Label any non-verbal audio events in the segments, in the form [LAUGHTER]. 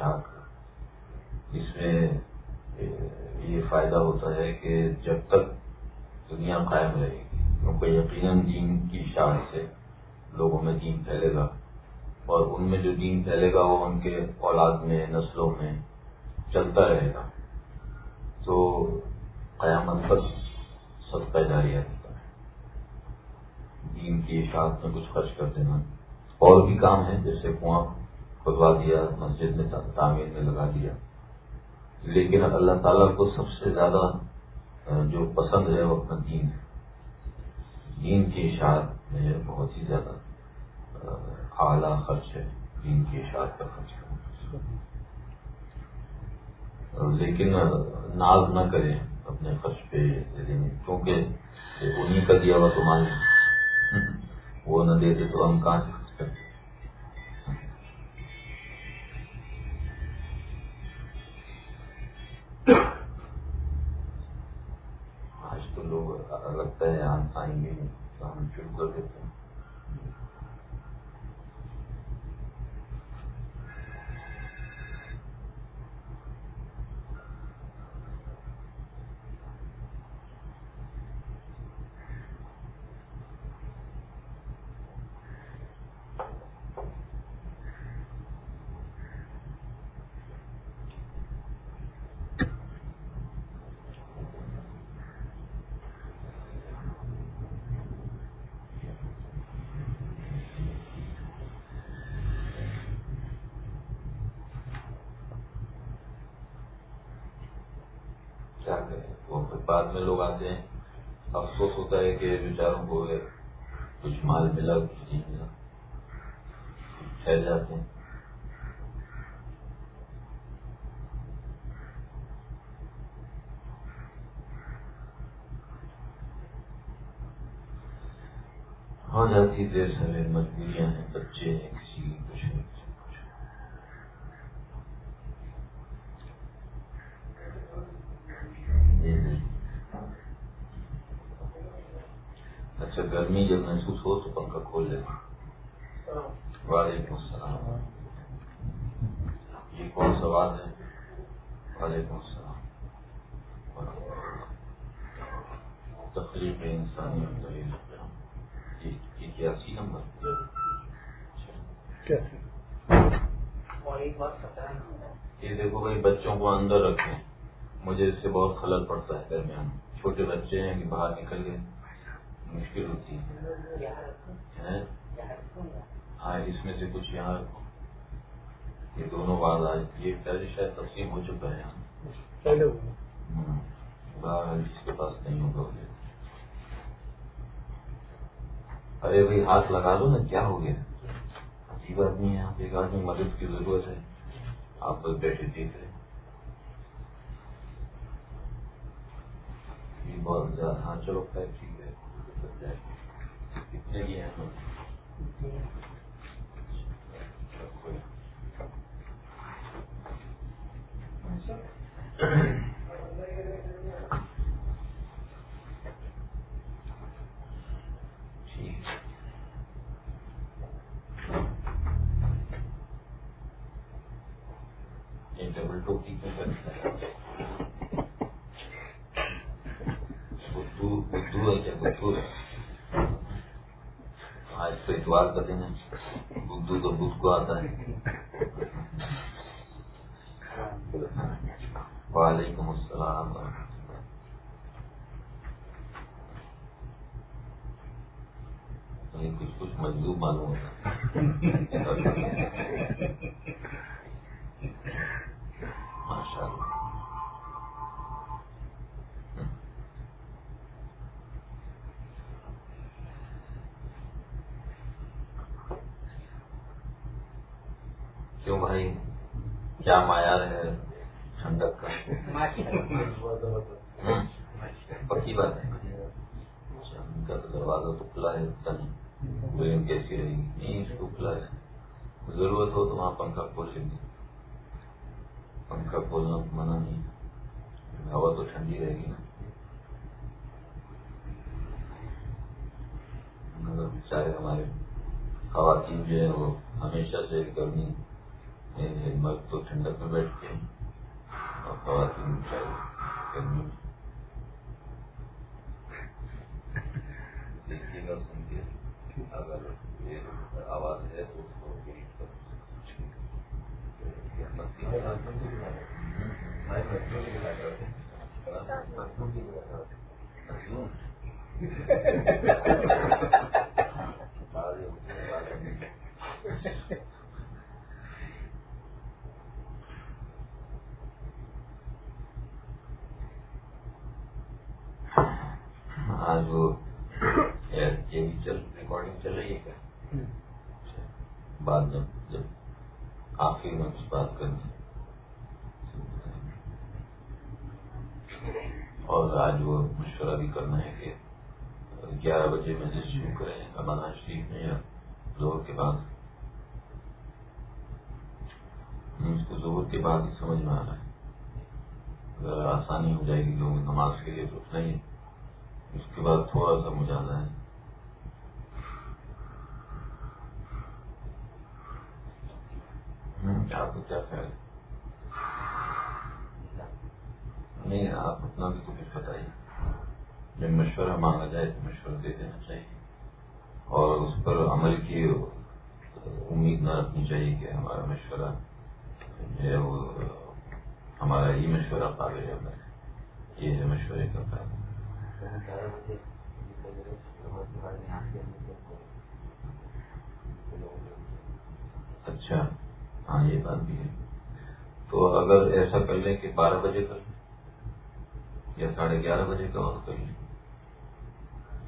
اشاعت کا۔ اس میں یہ فائدہ ہوتا ہے کہ جب تک دنیا قائم رہے گی کیونکہ یقیناً دین کی شان سے لوگوں میں دین پھیلے گا۔ اور ان میں جو دین پھیلے گا، وہ ان کے اولاد میں، نسلوں میں چلتا رہے گا۔ تو قیامت پر سب کا جاری رہتا ہے۔ دین کی اشاعت میں کچھ خرچ کر دینا۔ اور بھی کام ہے جیسے کنواں۔ کھلوا دیا، مسجد میں تعمیر میں لگا دیا۔ لیکن اللہ تعالیٰ کو سب سے زیادہ جو پسند ہے وہ اپنا دین ہے۔ دین کی اشاعت میں بہت ہی زیادہ اعلیٰ خرچ ہے۔ دین کی اشاعت کا خرچ لیکن ناز نہ کریں اپنے خرچ پہ کیونکہ انہیں کا دیا ہوا تو مان [LAUGHS] وہ نہ دیتے تو ہم کہاں سے خرچ آئیں گے ہم شروع کر دیتے ہیں کیا کریں وہ بعد میں لوگ آتے ہیں، افسوس ہوتا ہے کہ بیچاروں کو کچھ مال ملا، کچھ نہیں ملا ٹھہر جاتے ہیں۔ ہاں، جاتی دیر سے مجبوریاں ہیں، بچے ہیں کسی کی کچھ نہیں اچھا گرمی جب محسوس ہو تو پنکھا کھول لینا وعلیکم السلام۔ یہ کون بات ہے؟ وعلیکم السلام۔ تقریب انسانی یہ کیاسی نمبر؟ یہ دیکھو بھائی بچوں کو اندر رکھیں۔ مجھے اس سے بہت خلل پڑتا ہے درمیان چھوٹے بچے ہیں کہ باہر نکل گئے۔ مشکل ہوتی ہے ہاں اس میں سے کچھ یہاں یہ دونوں بات آج یہ پہلے شاید تقسیم ہو چکا ہے۔ جس کے پاس نہیں ہوگا۔ ارے بھائی ہاتھ لگا دو نا کیا ہو گیا؟ عجیب آدمی ہے ایک آدمی مدد کی ضرورت ہے۔ آپ بس بیٹھے دیکھ رہے بہت زیادہ ہاں چلو خیر ٹھیک ہے کتنے لیے ہیں ڈبل ٹوکی میں کرتا ہے بدھو ہے کیا بدھو ہے آج تو اتوار کا دن ہے۔ بدھو تو بدھ کو آتا ہے۔ وعلیکم السلام۔ کچھ کچھ مجدور معلوم ہوتا ماشاء اللہ کیوں بھائی کیا معیار ہے ٹھنڈک کا پکی بات ہے ان کا تو دروازہ تو کھلا ہے نہیں کیسی رہے گی نہیں اس کو کھلا ہے ضرورت ہو تو وہاں پنکھا کھول لیں گے پنکھا کھولنا منع نہیں ہوا تو ٹھنڈی رہے گی نا مگر چاہے ہمارے خواتین جو ہے وہ ہمیشہ سے گرمی مرد تو ٹھنڈک میں بیٹھتے ہیں اور خواتین گرمی میں دیکھیے گا سن کے اگر یہ آواز ہے تو اس کو آج وہ یہ بھی چل ریکارڈنگ چل رہی ہے کیا بعد جب جب آخر میں کچھ بات کرنی اور آج وہ مشورہ بھی کرنا ہے کہ گیارہ بجے میں سے شروع کریں امانا شریف میں یا زور کے بعد۔ اس کو زور کے بعد ہی سمجھ میں آ رہا ہے۔ اگر آسانی ہو جائے گی لوگ نماز کے لیے تو نہیں اس کے بعد تھوڑا سا مجھے ہے۔ آپ کو کیا خیال نہیں آپ اپنا بھی تو کچھ بتائیے جب مشورہ مانگا جائے تو مشورہ دے دینا چاہیے۔ اور اس پر عمل کی امید نہ رکھنی چاہیے کہ ہمارا مشورہ جو ہے وہ ہمارا یہ مشورہ قابل ہے۔ یہ ہے مشورے کا فائدہ اچھا۔ ہاں یہ بات بھی ہے۔ تو اگر ایسا کر لیں کہ بارہ بجے کر یا ساڑھے گیارہ بجے کا وقت کر لیں،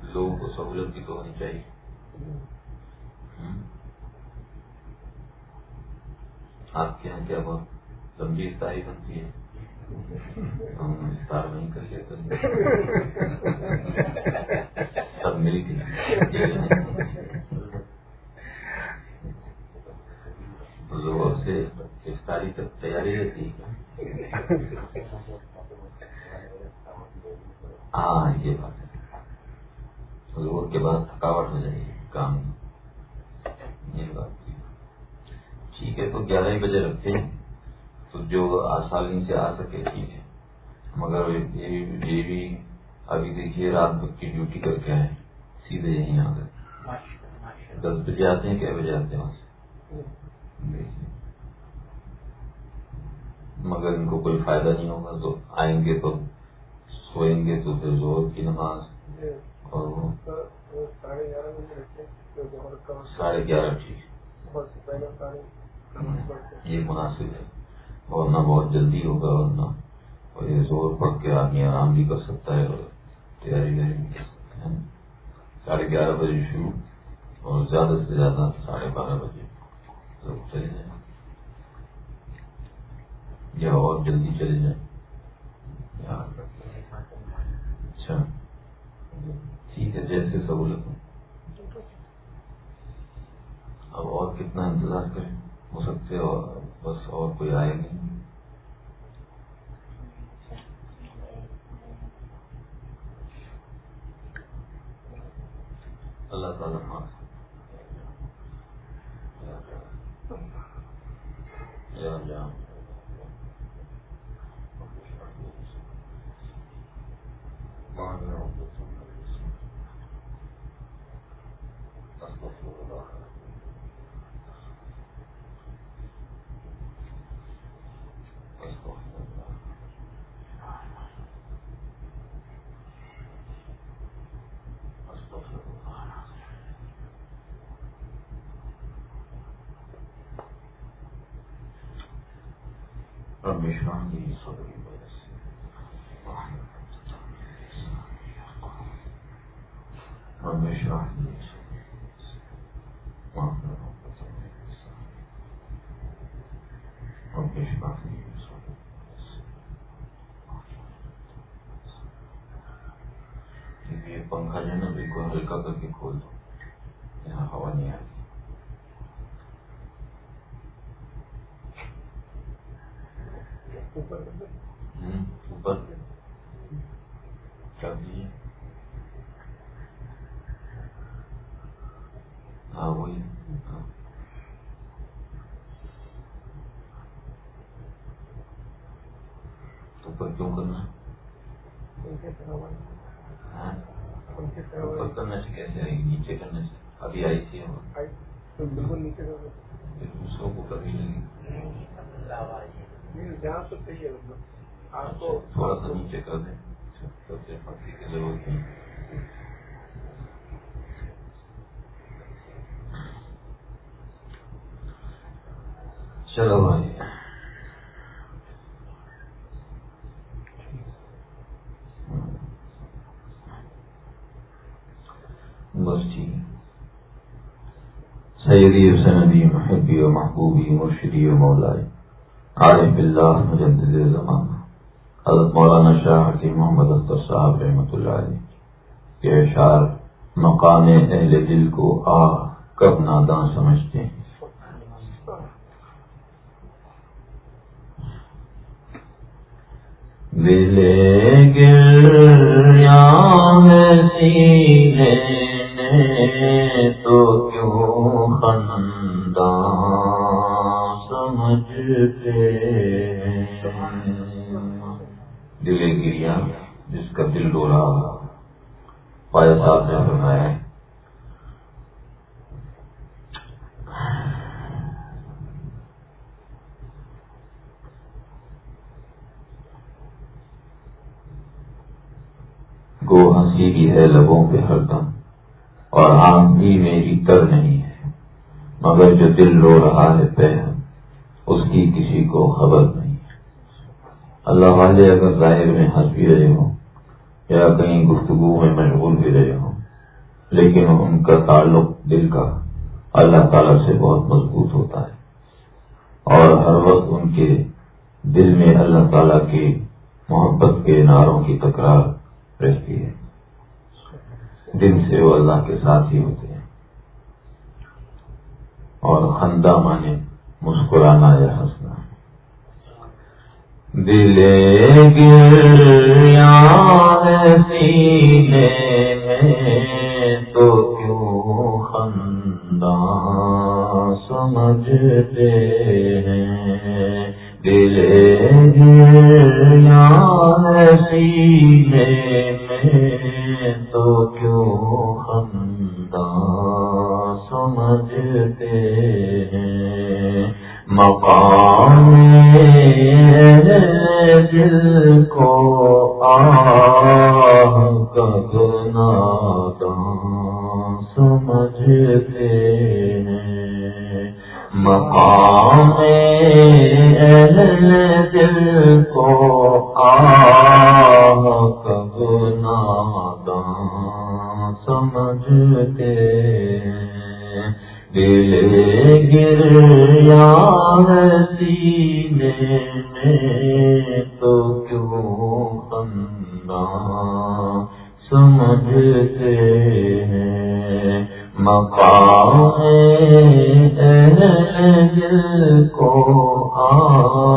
لوگوں کو سہولت بھی تو ہونی چاہیے۔ آپ کے یہاں کیا بہت لمبی افطاری بنتی ہے؟ افطار نہیں کر لیا سب مل کے۔ زور سے افطاری تک تیاری رہتی۔ ہاں یہ بات ہے۔ زور کے بعد تھکاوٹ ہو جائے گی، کام یہ بات ٹھیک ہے، تو گیارہ ہی بجے رکھتے ہیں۔ تو جو آسانی سے آ سکے، ٹھیک ہے۔ مگر یہ بھی ابھی دیکھیے، رات بھر کی ڈیوٹی کر کے آئے۔ سیدھے یہیں آ گئے۔ دس بجے آتے ہیں، کیا بجے آتے ہیں وہاں سے؟ مگر ان کو کوئی فائدہ نہیں ہوگا تو آئیں گے تو سوئیں گے تو پھر زور کی نماز۔ اور وہ ساڑھے گیارہ ٹھیک۔ یہ مناسب ہے۔ ورنہ بہت جلدی ہوگا ورنہ اور یہ زور پڑ کے آدمی آرام بھی کر سکتا ہے اور تیاری بھی کر سکتا ہے۔ ساڑھے گیارہ بجے شروع اور زیادہ سے زیادہ ساڑھے بارہ بجے۔ لوگ چلے جائیں یا اور جلدی چلے جائیں۔ اچھا۔ ٹھیک ہے، جیسے سہولت ہو۔ اب اور کتنا انتظار کریں؟ ہو سکتے اور بس اور کوئی آئے نہیں۔ اللہ تعالیٰ معاف جان رب اشرح لي یہ پنکھا جو ہے نا بالکل ہلکا کر کے کھول دو۔ یہاں ہوا نہیں آتی۔ اوپر۔ کر دیجیے ہاں وہی اوپر کیوں کرنا ہاں؟ اوپر کرنے سے کیسے آئے گی نیچے کرنے سے ابھی آئی تھی بالکل نیچے دوسروں کو کبھی لگی تھوڑا سا نیچے کر دیں کی ضرورت نہیں چلو بھائی بس ٹھیک سیدی سندی محبی و محبوبی مرشدی و مولائے عارف اللہ مجدد زمان حضرت مولانا شاہ حکیم محمد اختر صاحب رحمۃ اللہ علیہ. کے اشعار مقام اہل دل کو آ کب ناداں سمجھتے ہیں. دلے گریا سینے تو کیوں خندہ سمجھتے دلے گریا جس کا دل ڈو رہا پائے صاحب نے فرمایا گو ہنسی بھی ہے لبوں پہ ہر دم اور آنکھ بھی میری تر نہیں مگر جو دل رو رہا ہے پہ اس کی کسی کو خبر نہیں۔ اللہ والے اگر ظاہر میں ہنس بھی رہے ہوں یا کہیں گفتگو میں مشغول بھی رہے ہوں، لیکن ان کا تعلق دل کا اللہ تعالی سے بہت مضبوط ہوتا ہے۔ اور ہر وقت ان کے دل میں اللہ تعالی کی محبت کے نعروں کی تکرار رہتی ہے۔ دل سے وہ اللہ کے ساتھ ہی ہوتے اور خندہ مانے مسکرانا یا ہنسنا۔ دل گریا سینے میں تو کیوں خندہ سمجھتے ہیں؟ دل گریا سینے تو کیوں خندہ سمجھتے ہیں۔ مقام دل کو آہ آگنا سمجھتے ہیں۔ مقام دل کو سمجھتے ہیں۔ دل گریا سینے میں تو کیوں خندہ سمجھتے ہیں؟ مقام دل کو آ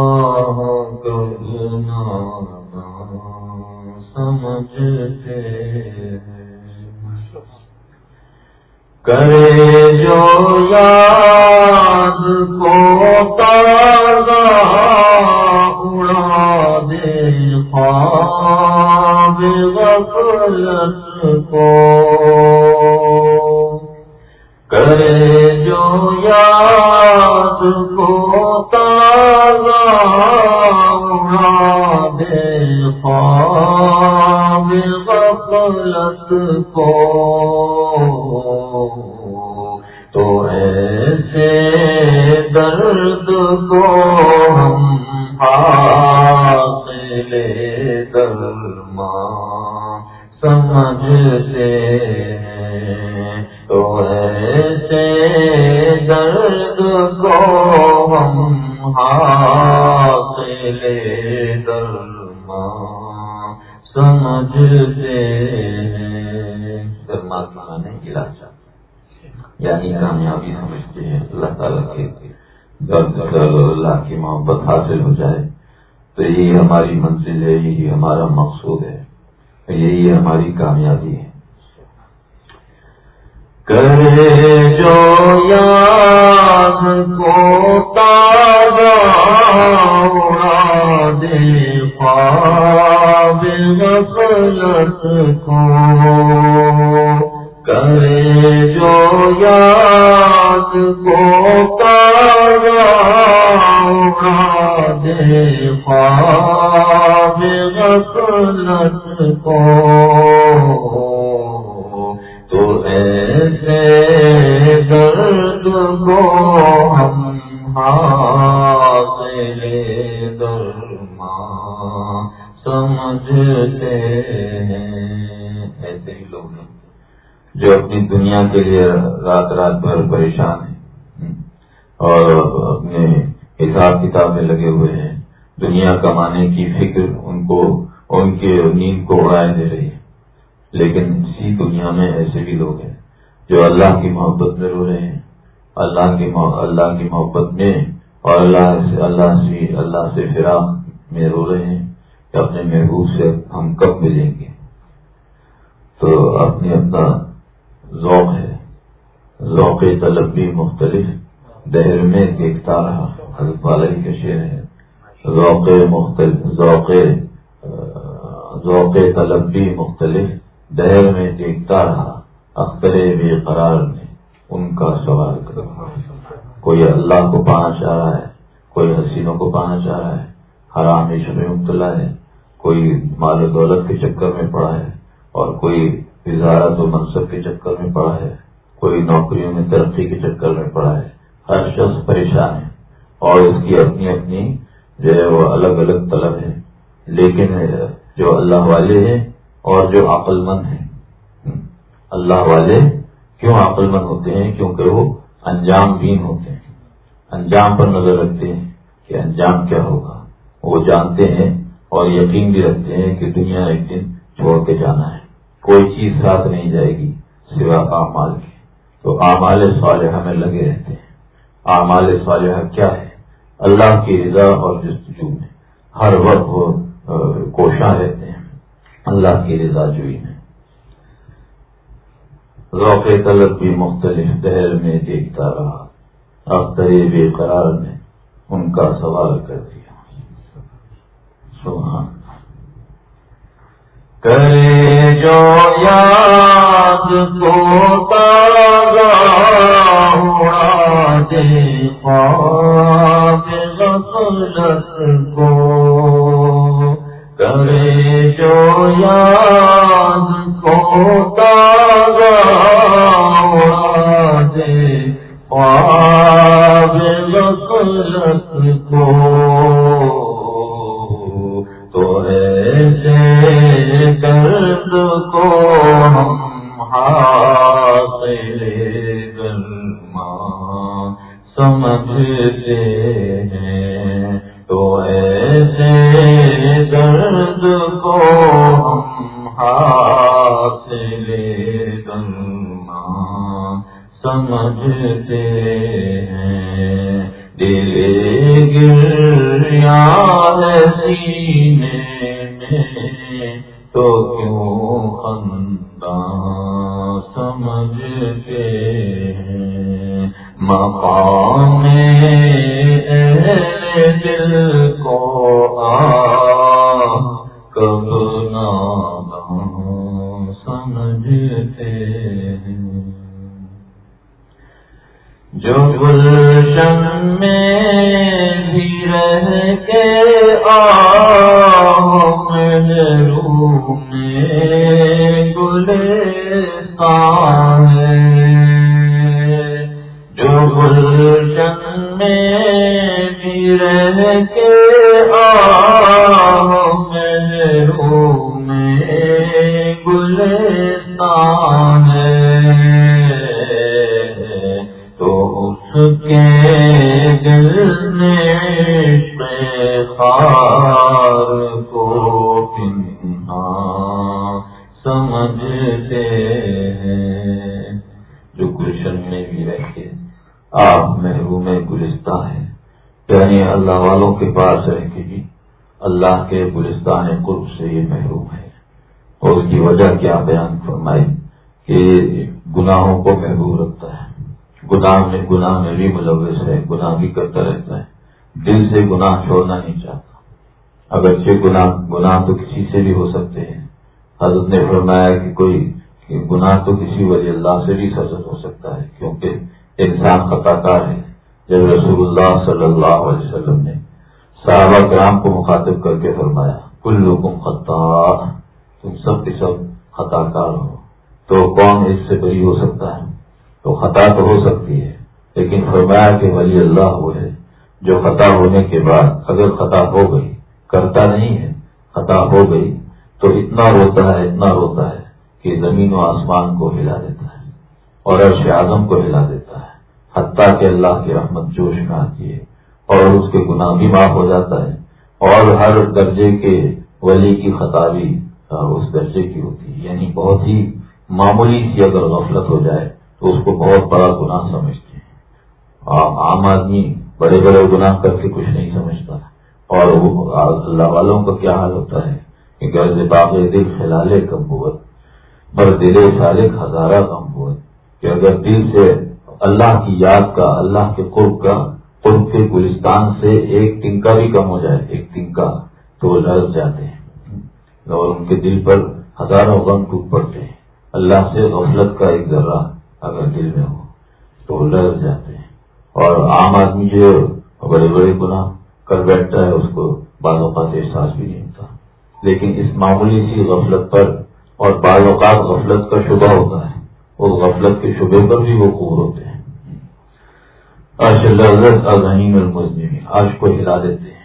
کرے جو یاد کو دے پا غفلت کو۔ کرے جو یاد کو پارا دے خواب غفلت کو۔ درد کو ہم حاصل درما سمجھتے ہیں ایسے ہی لوگ ہیں جو اپنی دنیا کے لیے رات رات بھر پریشان ہیں، اور اپنے حساب کتاب میں لگے ہوئے ہیں، دنیا کمانے کی فکر ان کو، ان کے نیند کو اڑائے دے رہی ہے۔ لیکن اسی دنیا میں ایسے بھی لوگ ہیں جو اللہ کی محبت میں رو رہے ہیں۔ اللہ کی اللہ کی محبت میں اور اللہ سے اللہ سے اللہ سے فراق میں رو رہے ہیں کہ اپنے محبوب سے ہم کب ملیں گے۔ تو اپنی اپنا ذوق ہے۔ ذوق طلب بھی مختلف دہر میں دیکھتا رہا۔ حضرت والی کا شعر ہے ذوق مختلف، ذوق ذوق طلب بھی مختلف دہر میں دیکھتا رہا اختر بے قرار میں ان کا سوال کرو۔ کوئی اللہ کو پانا چاہ رہا ہے، کوئی حسینوں کو پانا چاہ رہا ہے، حرام عشق میں مبتلا ہے، کوئی مال و دولت کے چکر میں پڑا ہے، اور کوئی وزارت و منصب کے چکر میں پڑا ہے، کوئی نوکریوں میں ترقی کے چکر میں پڑا ہے۔ ہر شخص پریشان ہے، اور اس کی اپنی اپنی جو ہے وہ الگ الگ طلب ہے۔ لیکن جو اللہ والے ہیں اور جو عقل مند ہیں۔ اللہ والے کیوں عقل مند ہوتے ہیں؟ کیونکہ وہ انجام بین ہوتے ہیں۔ انجام پر نظر رکھتے ہیں کہ انجام کیا ہوگا۔ وہ جانتے ہیں اور یقین بھی رکھتے ہیں کہ دنیا ایک دن چھوڑ کے جانا ہے۔ کوئی چیز ساتھ نہیں جائے گی سوا اعمال کی تو اعمال صالحہ میں لگے رہتے ہیں۔ اعمال صالحہ کیا ہے؟ اللہ کی رضا اور جستجو میں۔ ہر وقت وہ کوشاں رہتے ہیں۔ اللہ کی رضا جوئی میں ذوق طلب بھی مختلف دہر میں دیکھتا رہا۔ اب بے قرار نے ان کا سوال کر دیا۔ سبحان کرے جو یاد کو تارا دے خواب غفلت کو جو یاد کو تارا اڑا دے خواب غفلت کو۔ تو ایسے درد کو ہم حاصل گرما سمجھتے درد کو ہم حاصل گنگا سمجھتے ہیں۔ دل گریا سینے میں۔ کے محبوب رکھتا ہے۔ گناہ میں گناہ میں بھی ملوث ہے، گناہ بھی کرتا رہتا ہے۔ دل سے گناہ چھوڑنا نہیں چاہتا۔ اگرچہ گناہ گناہ تو کسی سے بھی ہو سکتے ہیں۔ حضرت نے فرمایا کہ کوئی گناہ تو کسی ولی اللہ سے بھی سرزد ہو سکتا ہے، کیونکہ انسان خطا کار ہے۔ جب رسول اللہ صلی اللہ علیہ وسلم نے صحابہ کرام کو مخاطب کر کے فرمایا کل لوگوں خطا، تم سب کے سب خطا کار ہو۔ تو کون اس سے بری ہو سکتا ہے؟ تو خطا تو ہو سکتی ہے، لیکن فرمایا کہ ولی اللہ وہ ہے جو خطا ہونے کے بعد اگر خطا ہو گئی، کرتا نہیں ہے، خطا ہو گئی، تو اتنا روتا ہے، اتنا روتا ہے کہ زمین و آسمان کو ہلا دیتا ہے اور عرش اعظم کو ہلا دیتا ہے۔ حتیٰ کہ اللہ کی رحمت جوش میں آتی ہے اور اس کے گناہ بھی معاف ہو جاتا ہے اور ہر درجے کے ولی کی خطا بھی اس درجے کی ہوتی ہے۔ یعنی بہت ہی معمولی سی اگر غفلت ہو جائے تو اس کو بہت بڑا گناہ سمجھتے ہیں۔ عام آدمی بڑے بڑے گناہ کر کے کچھ نہیں سمجھتا۔ اور اللہ والوں کا کیا حال ہوتا ہے؟ کہ غرض باغ دل خلالے کم بوت پر دل سالک ہزارہ کم بوت کہ اگر دل سے اللہ کی یاد کا، اللہ کے قرب کا، قرب کے گلستان سے ایک ٹنکا بھی کم ہو جائے، ایک ٹنکا، تو وہ لڑ جاتے ہیں۔ اور ان کے دل پر ہزاروں غم ٹوٹ پڑتے ہیں۔ اللہ سے غفلت کا ایک ذرہ۔ اگر دل میں ہو تو وہ لڑ جاتے ہیں۔ اور عام آدمی جو بڑے بڑے گناہ کر بیٹھتا ہے، اس کو بعض اوقات احساس بھی نہیں ہوتا۔ لیکن اس معمولی سی غفلت پر اور بعض اوقات غفلت کا شبہ ہوتا ہے۔ اس غفلت کے شبے پر بھی وہ خور ہوتے ہیں۔ لذت الرحیم المزنی آج کو ہلا دیتے ہیں۔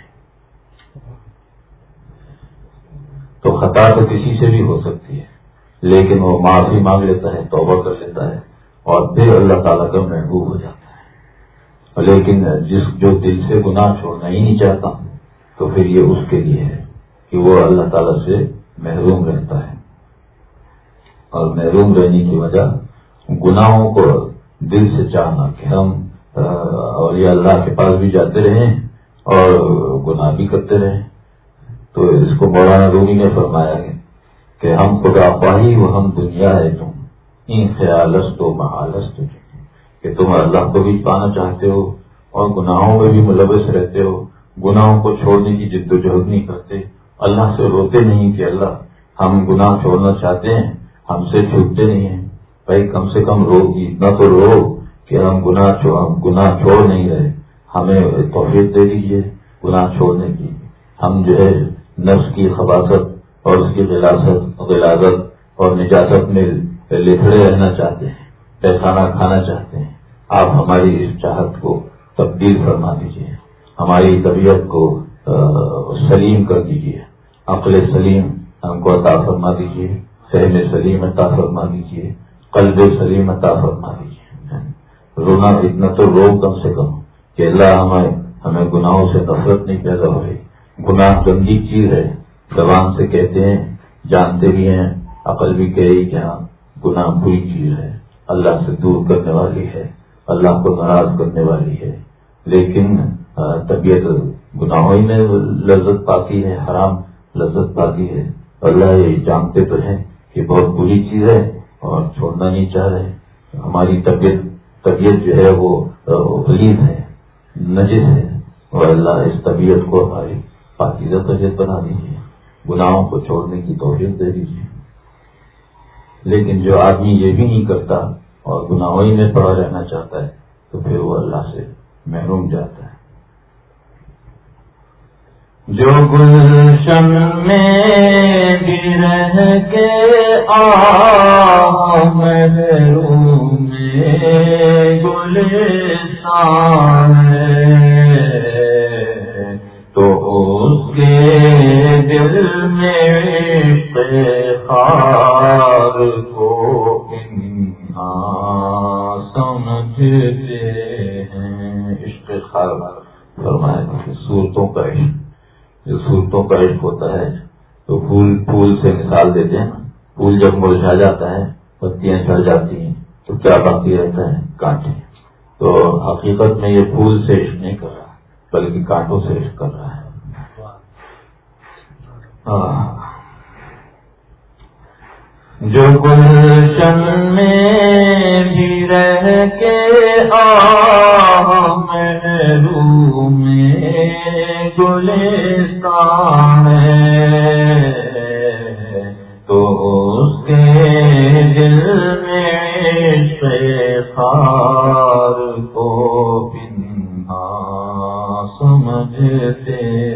تو خطا تو کسی سے بھی ہو سکتی ہے، لیکن وہ معافی مانگ لیتا ہے، توبہ کر لیتا ہے۔ اور پھر اللہ تعالیٰ کا محبوب ہو جاتا ہے۔ لیکن جس جو دل سے گناہ چھوڑنا ہی نہیں چاہتا، تو پھر یہ اس کے لیے ہے کہ وہ اللہ تعالیٰ سے محروم رہتا ہے۔ اور محروم رہنے کی وجہ گناہوں کو دل سے چاہنا کہ ہم اور یہ اللہ کے پاس بھی جاتے رہیں اور گناہ بھی کرتے رہیں۔ تو اس کو مولانا رومی نے فرمایا ہے کہ ہم خدا پاہی وہ ہم دنیا ہے تم ان خیالست و محالست کہ تم اللہ کو بھی پانا چاہتے ہو اور گناہوں میں بھی ملوث رہتے ہو، گناہوں کو چھوڑنے کی جد و جہد نہیں کرتے۔ اللہ سے روتے نہیں کہ اللہ، ہم گناہ چھوڑنا چاہتے ہیں، ہم سے چھوٹتے نہیں ہیں۔ بھائی، کم سے کم رو اتنا تو رو کہ ہم گناہ ہم گناہ چھوڑ نہیں رہے۔ ہمیں توفیق دے دیجیے گناہ چھوڑنے کی۔ ہم جو ہے، نفس کی خباصت اور اس کی غلاثت غلازت اور نجازت میں لکھڑے رہنا چاہتے ہیں پیسانہ کھانا چاہتے ہیں۔ آپ ہماری اس چاہت کو تبدیل فرما دیجیے ہماری طبیعت کو سلیم کر دیجیے عقل سلیم ہم کو عطا فرما دیجیے فہم سلیم عطا فرما دیجیے قلب سلیم عطا فرما دیجیے رونا اتنا تو رو کم سے کم، کہ اللہ ہمیں ہمیں گناہوں سے نفرت نہیں پیدا ہو رہی گناہ گندی چیز ہے۔ زبان سے کہتے ہیں، جانتے بھی ہیں، عقل بھی کہے کہ ہاں گناہ بری چیز ہے، اللہ سے دور کرنے والی ہے، اللہ کو ناراض کرنے والی ہے۔ لیکن طبیعت گناہوں میں لذت پاتی ہے، حرام لذت پاتی ہے۔ اللہ یہ جانتے تو ہیں کہ بہت بری چیز ہے اور چھوڑنا نہیں چاہ رہے۔ ہماری طبیعت طبیعت جو ہے وہ غلیظ ہے، نجس ہے اور اللہ اس طبیعت کو ہماری پاکیزہ طبیعت بنا دیجیے۔ گناہوں کو چھوڑنے کی توفیق دے دیجیے۔ لیکن جو آدمی یہ بھی نہیں کرتا اور گناہوں ہی میں پڑا رہنا چاہتا ہے، تو پھر وہ اللہ سے محروم جاتا ہے۔ جو گلشن میں بھی رہ کے آ محروم گلستان دل میں خار کو سمجھتے ہیں۔ عشق خار فرمایا صورتوں کا عشق، جو صورتوں کا عشق ہوتا ہے، تو پھول پھول سے مثال دیتے ہیں۔ پھول جب مرجھا جاتا ہے پتیاں چڑھ جاتی ہیں، تو کیا باقی رہتا ہے؟ کانٹے۔ تو حقیقت میں یہ پھول سے عشق نہیں کر رہا، بلکہ کانٹوں سے عشق کر رہا ہے۔ ہاں۔ جو گلشن میں بھی رہ کے آو میں گلستان ہے، تو اس کے دل میں شیخار کو پنہا سمجھتے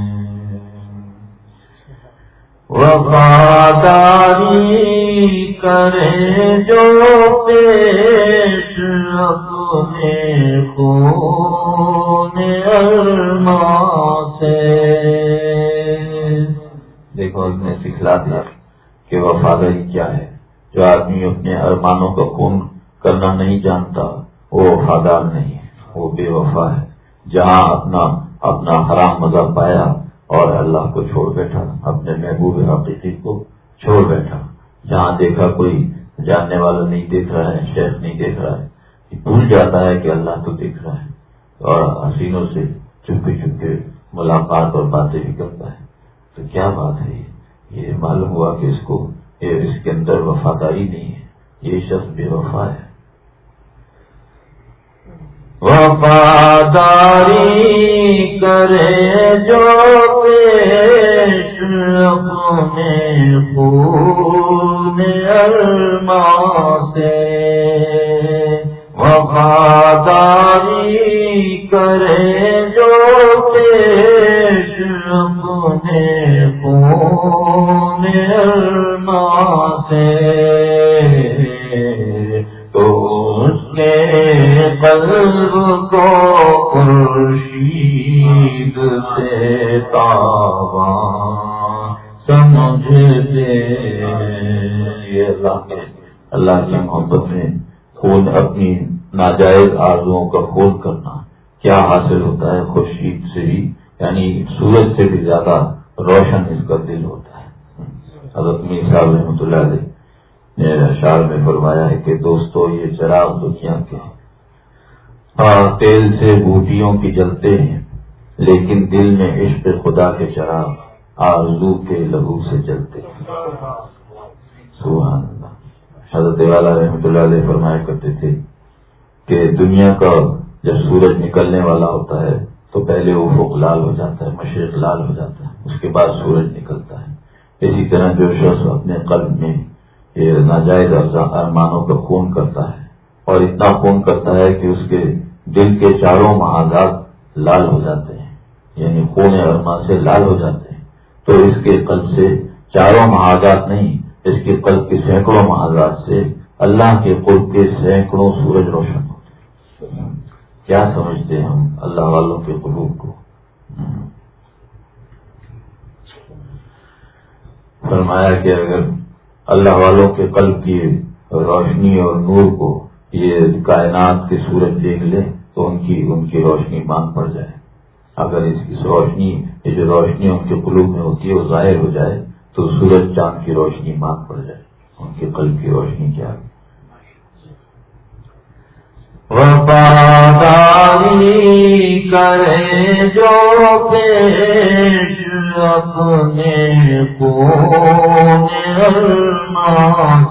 وفاداری کرے جو پیش اپنے خون ارماں سے دیکھو، اس نے سکھلا دیا کہ وفاداری کیا ہے۔ جو آدمی اپنے ارمانوں کا خون کرنا نہیں جانتا، وہ وفادار نہیں ہے، وہ بے وفا ہے۔ جہاں اپنا اپنا حرام مزہ پایا اور اللہ کو چھوڑ بیٹھا، اپنے محبوب حقیقی کو چھوڑ بیٹھا۔ جہاں دیکھا کوئی جاننے والا نہیں دیکھ رہا ہے، شیخ نہیں دیکھ رہا ہے بھول جاتا ہے کہ اللہ تو دیکھ رہا ہے۔ اور حسینوں سے چپکے چپکے ملاقات اور باتیں بھی کرتا ہے۔ تو کیا بات ہے یہ؟ معلوم ہوا کہ اس کو اس کے اندر وفاداری نہیں ہے۔ یہ شخص بے وفا ہے۔ وفاداری کرے جو پیش اپنے خون الما سے وفاداری کرے جو پیش قلب کو خورشید سے سمجھتے یہ اللہ کے اللہ کی محبت میں خون اپنی ناجائز آرزوؤں کا خون کرنا۔ کیا حاصل ہوتا ہے خورشید سے بھی یعنی سورج سے بھی زیادہ روشن اس کا دل ہوتا ہے۔ حضرت میر صاحب رحمۃ اللہ علیہ نے اشعار میں فرمایا ہے کہ دوستو، یہ چراغ دنیا کے ہیں؟ تیل سے بوٹیوں کی جلتے ہیں، لیکن دل میں عشق خدا کے چراغ آرزو کے لہو سے جلتے ہیں۔ سبحان اللہ۔ حضرت والا رحمۃ اللہ علیہ فرمایا کرتے تھے کہ دنیا کا جب سورج نکلنے والا ہوتا ہے، تو پہلے وہ فوق لال ہو جاتا ہے، مشرق لال ہو جاتا ہے، اس کے بعد سورج نکلتا ہے۔ اسی طرح جو شخص اپنے قلب میں یہ ناجائز ارمانوں کا خون کرتا ہے اور اتنا خون کرتا ہے کہ اس کے دل کے چاروں محاذات لال ہو جاتے ہیں یعنی خون ارما سے لال ہو جاتے ہیں۔ تو اس کے قلب سے چاروں محاذات نہیں، اس کے قلب کے سینکڑوں محاذات سے اللہ کے قلب کے سینکڑوں سورج روشن ہوتے ہیں۔ کیا سمجھتے ہیں ہم اللہ والوں کے قلوب کو؟ فرمایا کہ اگر اللہ والوں کے قلب کی روشنی اور نور کو یہ کائنات کے سورج دیکھ لے تو ان کی ان کی روشنی مانگ پڑ جائے۔ اگر اس کی روشنی، یہ جو روشنی ان کے قلوب میں ہوتی ہے، وہ ظاہر ہو جائے تو سورج چاند کی روشنی مانگ پڑ جائے، ان کے قلب کی روشنی کیا وفاداری کرے جو پیش اپنے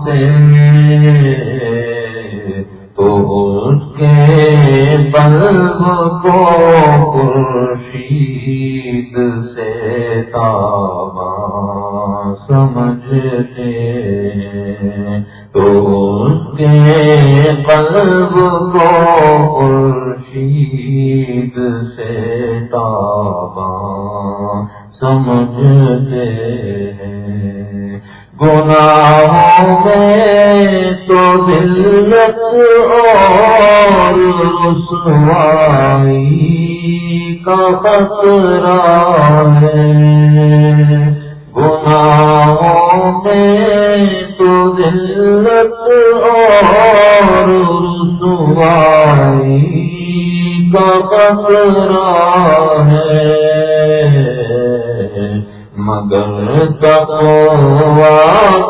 سے۔ اس کے بلب کو خورشید سے تابا سمجھتے تو اس کے بلب کو خورشید سے تابا سمجھتے ہیں۔ گناہوں میں تو دلت اور رسوائی کا خطرہ ہے گناہوں میں تو دلت اور رسوائی کا خطرہ ہے۔ مگر تقوا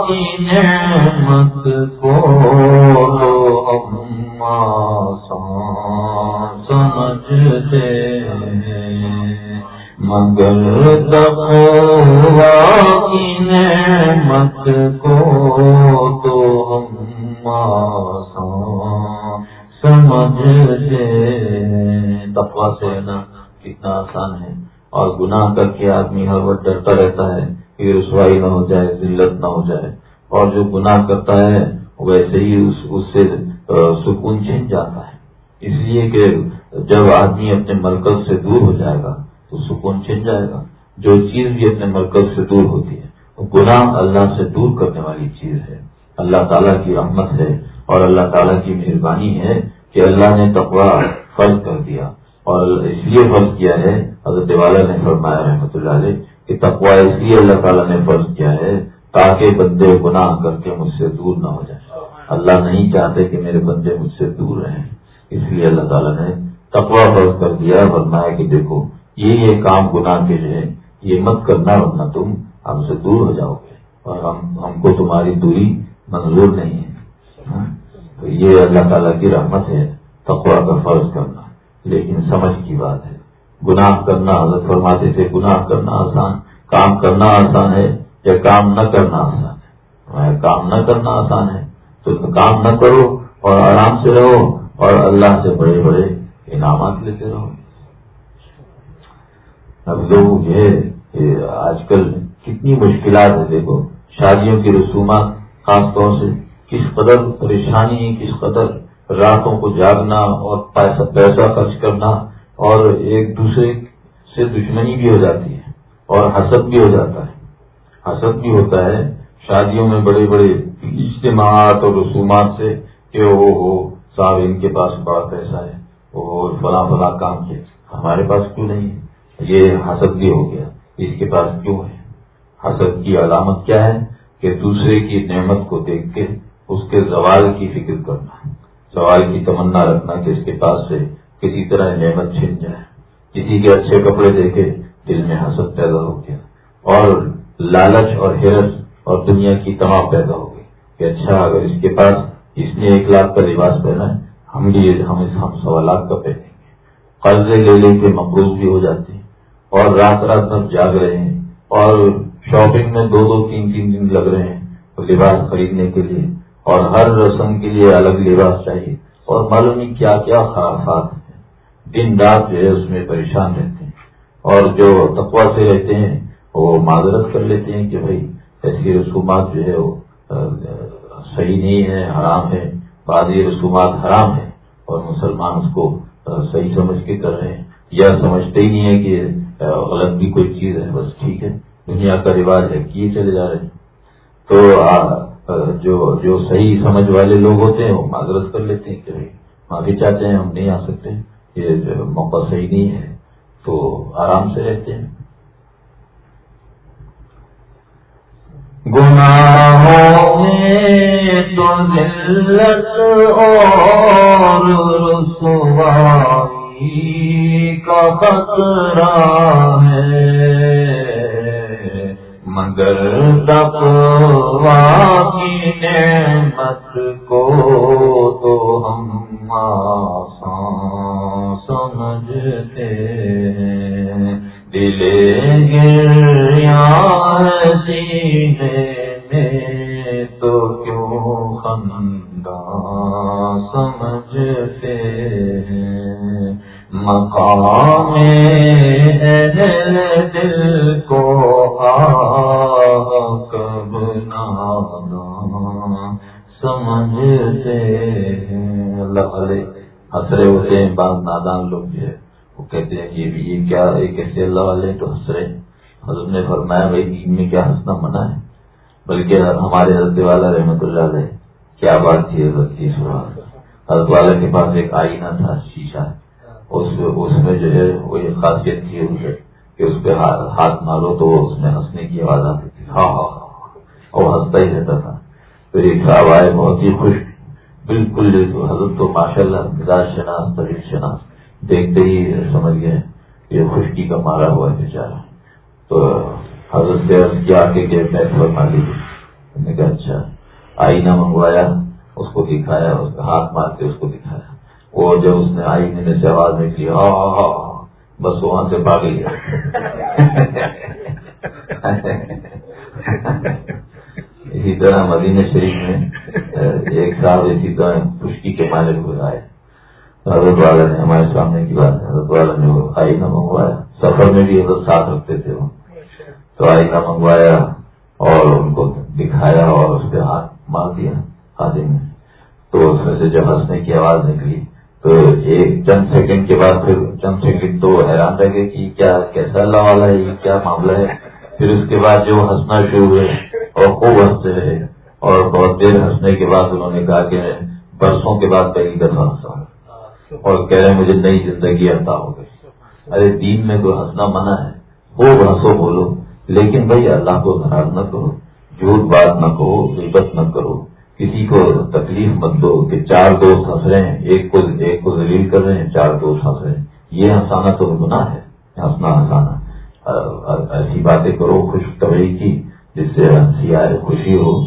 کی نعمت کو ہم آسان سمجھتے ہیں۔ مگر تقوا کی نعمت کو تو ہم آسان سمجھتے تقوا سے نا کتنا آسان ہے۔ اور گناہ کر کے آدمی ہر وقت ڈرتا رہتا ہے کہ رسوائی نہ ہو جائے، ذلت نہ ہو جائے۔ اور جو گناہ کرتا ہے، ویسے ہی اس سے سکون چھن جاتا ہے۔ اس لیے کہ جب آدمی اپنے مرکز سے دور ہو جائے گا، تو سکون چھن جائے گا۔ جو چیز بھی اپنے مرکز سے دور ہوتی ہے گناہ اللہ سے دور کرنے والی چیز ہے۔ اللہ تعالیٰ کی رحمت ہے اور اللہ تعالیٰ کی مہربانی ہے کہ اللہ نے تقوا فرض کر دیا۔ اور اس لیے فرض کیا ہے، حضرت والا نے فرمایا رحمۃ اللہ علیہ کہ تقوا اس لیے اللہ تعالیٰ نے فرض کیا ہے تاکہ بندے گناہ کر کے مجھ سے دور نہ ہو جائے اللہ نہیں چاہتے کہ میرے بندے مجھ سے دور رہیں۔ اس لیے اللہ تعالیٰ نے تقوا فرض کر دیا، فرمایا کہ دیکھو، یہ یہ کام گناہ کے جو ہے، یہ مت کرنا ورنہ تم ہم سے دور ہو جاؤ گے اور ہم ہم کو تمہاری دوری منظور نہیں ہے۔ ہاں؟ تو یہ اللہ تعالیٰ کی رحمت ہے تقوا کا فرض کرنا۔ لیکن سمجھ کی بات ہے۔ گناہ کرنا، حضرت فرماتے تھے، گناہ کرنا آسان کام کرنا آسان ہے یا کام نہ کرنا آسان ہے؟ کام نہ کرنا آسان ہے۔ تو کام نہ کرو اور آرام سے رہو اور اللہ سے بڑے بڑے انعامات لیتے رہو۔ اب لوگ یہ آج کل کتنی مشکلات ہے دیکھو، شادیوں کی رسومات خاص طور سے کس قدر پریشانی، کس قدر راتوں کو جاگنا اور پیسہ خرچ کرنا اور ایک دوسرے سے دشمنی بھی ہو جاتی ہے اور حسد بھی ہو جاتا ہے۔ حسد بھی ہوتا ہے۔ شادیوں میں بڑے بڑے اجتماعات اور رسومات سے کہ وہ ہو، صاحب ان کے پاس بڑا پیسہ ہے۔ وہ فلاں فلاں کام کیا ہمارے پاس کیوں نہیں ہے؟ یہ حسد بھی ہو گیا۔ اس کے پاس کیوں ہے؟ حسد کی علامت کیا ہے؟ کہ دوسرے کی نعمت کو دیکھ کے اس کے زوال کی فکر کرنا۔ سوال کی تمنا رکھنا کہ اس کے پاس سے کسی طرح نعمت چھن جائے۔ کسی کے اچھے کپڑے دیکھے دل میں حسد پیدا ہو گیا۔ اور لالچ اور حیرت اور دنیا کی تمام پیدا ہو گئی کہ اچھا اگر اس کے پاس اس نے ایک لاکھ کا لباس پہنا ہے، ہم بھی ہم ہم سوا لاکھ کا پہنیں گے۔ قرضے لے لے کے مقروض بھی ہو جاتے ہیں۔ اور رات رات بھر جاگ رہے ہیں۔ اور شاپنگ میں دو دو، تین تین دن لگ رہے ہیں لباس خریدنے کے لیے۔ اور ہر رسم کے لیے الگ لباس چاہیے اور معلوم نہیں کیا کیا خرافات ہیں۔ دن رات جو ہے اس میں پریشان رہتے ہیں اور جو تقوا سے رہتے ہیں وہ معذرت کر لیتے ہیں کہ بھائی ایسی رسومات جو ہے وہ صحیح نہیں ہے حرام ہے بعض یہ رسومات حرام ہے اور مسلمان اس کو صحیح سمجھ کے کر رہے ہیں۔ یا سمجھتے ہی نہیں ہے کہ غلط بھی کوئی چیز ہے، بس ٹھیک ہے۔ دنیا کا رواج ہے، کیے چلے جا رہے ہیں۔ تو جو جو صحیح سمجھ والے لوگ ہوتے ہیں، وہ معذرت کر لیتے ہیں کہ بھائی معافی چاہتے ہیں، ہم نہیں آ سکتے، یہ موقع صحیح نہیں ہے، تو آرام سے رہتے ہیں۔ گناہوں میں تو ذلت اور رسوائی کا خطرہ ہے۔ مگر تقوا کی نعمت کو تو ہم آسان سمجھتے دلے گریا سینے میں تو کیوں خندہ سمجھتے ہیں؟ مقام دل کو بعض نادان لوگ جو ہے وہ کہتے ہیں یہ بھی یہ کیا ہے کیسے اللہ والے تو ہنسرے حضرت نے فرمایا بھائی دین میں کیا ہنسنا منع ہے بلکہ ہمارے حضرت والا رحمت اللہ علیہ کیا بات تھی حضرت کی حضرت والا کے پاس ایک آئینہ تھا شیشہ اس میں جو ہے وہ یہ خاصیت تھی کہ اس پہ ہاتھ مارو تو اس میں ہنسنے کی آواز آتی تھی ہاں ہاں ہاں وہ ہنستا ہی رہتا تھا پھر ایک صاحب آئے بہت ہی خوش بالکل حضرت تو ماشاء اللہ مزاج شناس، طریق شناس۔ دیکھتے ہی سمجھ گئے یہ خشکی کا مارا ہوا ہے بیچارا تو حضرت سے عرض کیا کے بیٹھ فرما لیجیے نے کہا اچھا آئینہ منگوایا، اس کو دکھایا، اس کا ہاتھ مار کے اس کو دکھایا۔ وہ جب اس نے آئی میں نے آواز نکلی ہاں ہاں بس وہاں سے بھاگ گیا [LAUGHS] اسی طرح مدینہ شریف میں ایک صاحب اسی طرح خشکی کے مالک ہوئے آئے حضرت والا نے ہمارے سامنے کی بات، حضرت والا نے آئینہ منگوایا۔ سفر میں بھی حضرت ساتھ رکھتے تھے وہ۔ تو آئینہ منگوایا اور ان کو دکھایا اور اس پہ ہاتھ مار دیا خادم نے۔ تو اس میں سے جب ہنسنے کی آواز نکلی، تو ایک چند سیکنڈ کے بعد پھر، چند سیکنڈ تو حیران رہ گئے کہ کیا، کیسا اللہ والا ہے، یہ کیا معاملہ ہے؟ پھر اس کے بعد جو ہنسنا شروع ہوئے اور خوب ہنستے رہے اور بہت دیر ہنسنے کے بعد انہوں نے کہا کہ برسوں کے بعد پہلی دفعہ ہنسا اور کہہ رہے مجھے نئی زندگی عطا ہو گئی۔ ارے، دین میں تو ہنسنا منع ہے۔ خوب ہنسو، بولو۔ لیکن بھائی، اللہ کو ناراض نہ کرو۔ جھوٹ بات نہ کہو غیبت نہ کرو۔ کسی کو تکلیف مت دو کہ چار دوست ہنس رہے ہیں۔ ایک کو ایک کو ذلیل کر رہے ہیں، چار دوست ہنس رہے ہیں۔ یہ ہنسانا تو گناہ ہے۔ ہنسنا، ہنسانا۔ ایسی باتیں کرو، خوش طبی کی۔ جس سے ہنسی آئے خوشی ہو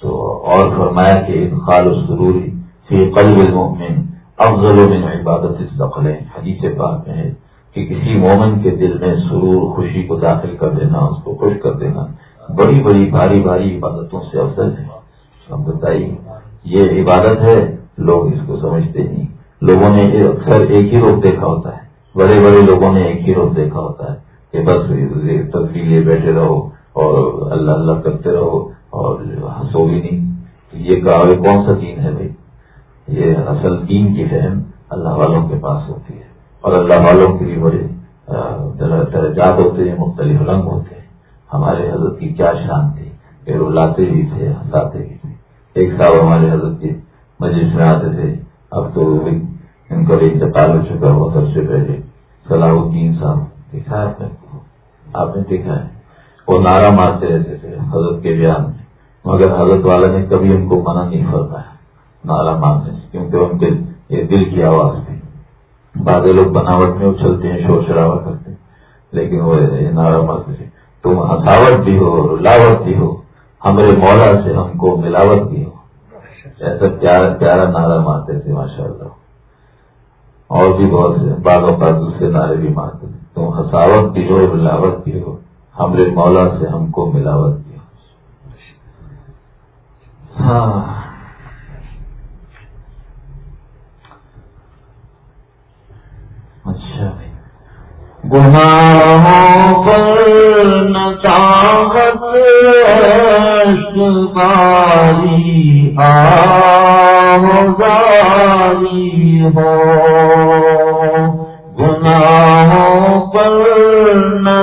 تو اور فرمایا کہ خال ضروری فی قلب المؤمن افضل من عبادت دخل حدیث پاک میں ہے کہ کسی مومن کے دل میں سرور، خوشی کو داخل کر دینا، اس کو خوش کر دینا بڑی بڑی بھاری بھاری عبادتوں سے افضل ہے۔ ہم بتائیے، یہ عبادت ہے؟ لوگ اس کو سمجھتے نہیں۔ لوگوں نے اکثر ایک ہی روپ دیکھا ہوتا ہے۔ بڑے بڑے لوگوں نے ایک ہی روپ دیکھا ہوتا ہے کہ بس تصویر لیے بیٹھے رہو۔ اور اللہ اللہ کرتے رہو اور ہنسو بھی نہیں۔ تو یہ کہا کون سا دین ہے بھائی؟ یہ اصل دین کی فہم اللہ والوں کے پاس ہوتی ہے۔ اور اللہ والوں کے لیے بڑے درجات ہوتے ہیں، مختلف رنگ ہوتے ہیں۔ ہمارے حضرت کی کیا شان تھی کہ وہ لاتے بھی تھے، ہنساتے بھی تھے۔ ایک صاحب ہمارے حضرت کے مجلس میں آتے تھے۔ اب تو ان کا بھی انتقال ہو چکا ہوا سب سے پہلے۔ صلاح الدین صاحب، دیکھا ہے آپ نے دیکھا ہے؟ وہ نعرہ مارتے رہتے تھے حضرت کے بیان میں۔ مگر حضرت والا نے کبھی ان کو منع نہیں فرمایا نعرہ مارنے سے، کیونکہ ان کے یہ دل کی آواز تھی۔ بعض لوگ بناوٹ میں اچھلتے ہیں، شور شراوا کرتے ہیں، لیکن وہ نعرہ مارتے تھے۔ تم ہساوٹ بھی ہو لاوٹ بھی ہو ہمارے مولا سے ہم کو ملاوٹ بھی ہو۔ ایسا پیارا پیارا نعرہ مارتے تھے ماشاء اللہ اور بھی بہت سے، بعض اوقات دوسرے نعرے بھی مارتے تھے۔ تم ہساوٹ بھی ہو ملاوٹ بھی ہو۔ ہمارے مولا سے ہم کو ملاوٹ بھی ہاں۔ اچھا۔ گناہوں پر نہ چاہت باری آزاری ہو۔ گناہوں پر نہ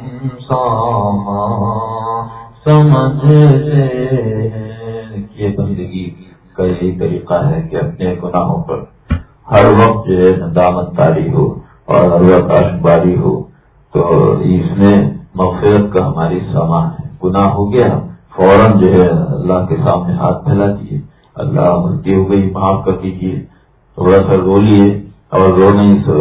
ساما سمجھتے تو یہ بندگی کا یہی طریقہ ہے کہ اپنے گناہوں پر ہر وقت جو ہے ندامت تاری ہو اور ہر وقت اشباری ہو، تو اس میں مغفرت کا ہماری سامان ہے۔ گناہ ہو گیا، فوراً جو ہے اللہ کے سامنے ہاتھ پھیلا دیے اللہ غلطی ہو گئی، معاف کر دیجیے تھوڑا سا رو لیے اور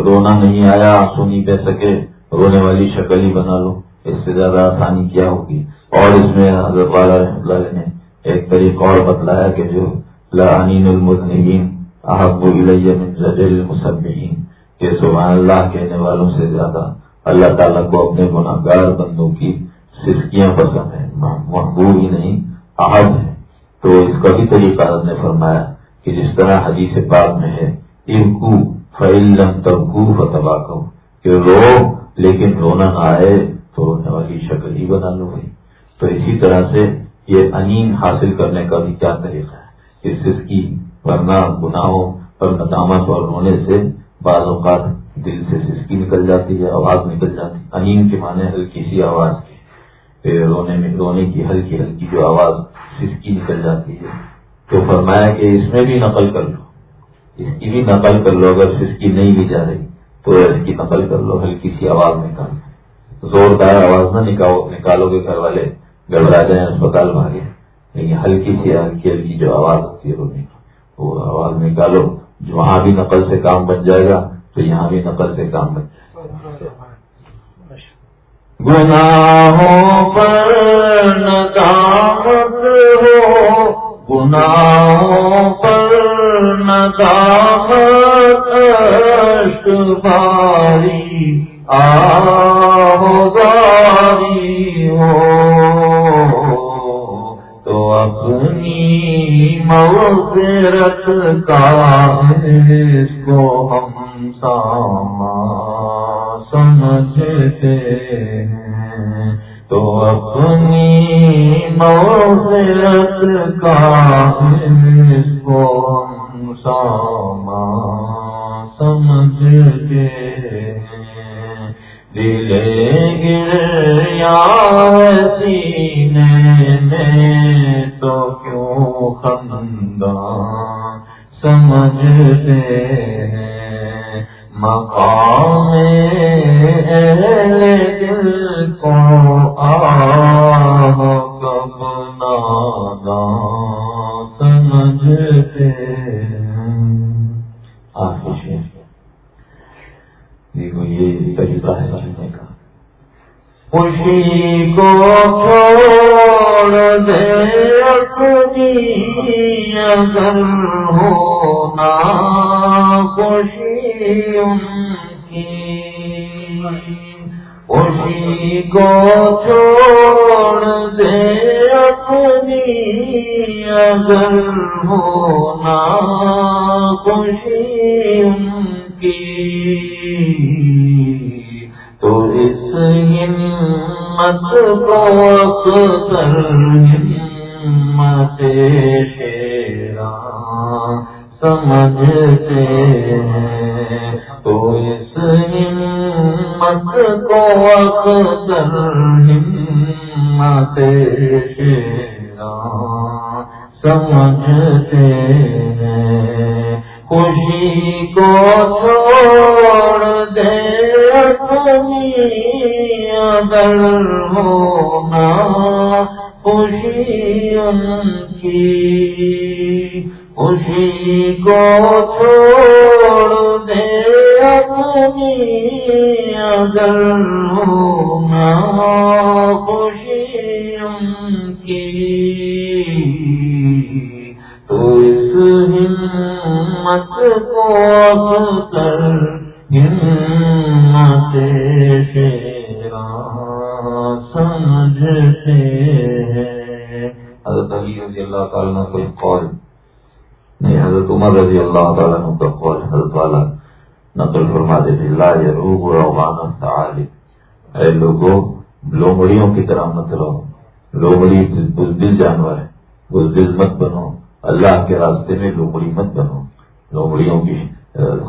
رونا نہیں آیا، آنسو نہیں پہ سکے، رونے والی شکل ہی بنا لو۔ اس سے زیادہ آسانی کیا ہوگی؟ اور اس میں حضرت والا نے ایک طریقہ اور بتلایا کہ جو لعنین المذنبین احب الیہ من رجل المسبحین، کہ سبحان اللہ کہنے والوں سے زیادہ اللہ تعالیٰ کو اپنے گناہ گار بندوں کی سسکیاں پسند ہیں محبوب ہی نہیں، احب ہے تو اس کا بھی طریقہ نے فرمایا کہ جس طرح حدیث پاک میں ہے، ارکو فعلم تبکو فتبا کہ رو لیکن رونا نہ آئے تو رونے والی شکل ہی بنا لو گئی تو اسی طرح سے یہ انین حاصل کرنے کا بھی کیا طریقہ ہے؟ اس سسکی ورنہ گناہوں اور ندامت اور رونے سے بعض اوقات دل سے سسکی نکل جاتی ہے، آواز نکل جاتی انین کے معنی ہلکی سی آواز کی پھر رونے میں، رونے کی ہلکی ہلکی جو آواز سسکی نکل جاتی ہے۔ تو فرمایا کہ اس میں بھی نقل کر لو۔ اس کی بھی نقل کر لو، اگر اس کی نہیں بھی جا رہی تو اس کی نقل کر لو، ہلکی سی آواز نکال۔ زوردار آواز نہ نکالو گے گھر والے گڑبڑا جائیں اسپتال بھاگے لیکن ہلکی سی ہلکی ہلکی جو آواز ہوتی ہے رونے کی، وہ آواز نکالو۔ جو وہاں بھی نقل سے کام بن جائے گا، تو یہاں بھی نقل سے کام بن جائے گا۔ گناہوں پر ندامت ہو، گناہوں پر ندامت باری آاری ہو تو اپنی مغفرت کا اس کو ہم ساما سمجھتے ہیں۔ تو اپنی مغفرت کا اس کو ہم ساما سمجھتے ہیں دلے گر یا سینے میں تو کیوں سمجھتے ہیں۔ مقام اہل دل کو آہ کب سمجھتے ہیں دیکھو یہ طریقہ ہے جینے کا۔ خوشی کو چھوڑ دے اپنی اگر ہونا، خوشی ان کی۔ خوشی کو چھوڑ دے اپنی اگر ہونا، خوشی کم بزدل جانور ہے بزدل مت بنو، اللہ کے راستے میں لومڑی مت بنو۔ لومڑیوں کی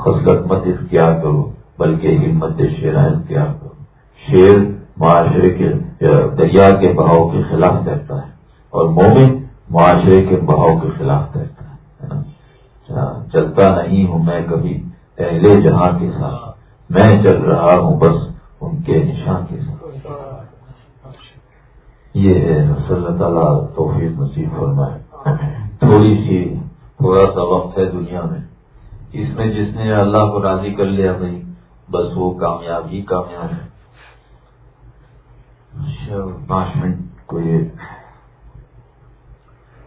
خصلت مت اختیار کرو، بلکہ ہمت شیرا اختیار کرو۔ شیر معاشرے کے دریا کے بہاؤ کے خلاف تیرتا ہے، اور مومن معاشرے کے بہاؤ کے خلاف تیرتا ہے چلتا نہیں ہوں میں کبھی پہلے جہاں کے ساتھ۔ میں چل رہا ہوں بس ان کے نشان کے ساتھ۔ یہ ہے، صلی تعالیٰ توفیق نصیب فرمائے۔ تھوڑی سی، تھوڑا سا وقت ہے دنیا میں۔ اس میں جس نے اللہ کو راضی کر لیا بھائی، بس وہ کامیاب ہی کامیاب ہے۔ اچھا، پانچ منٹ کو یہ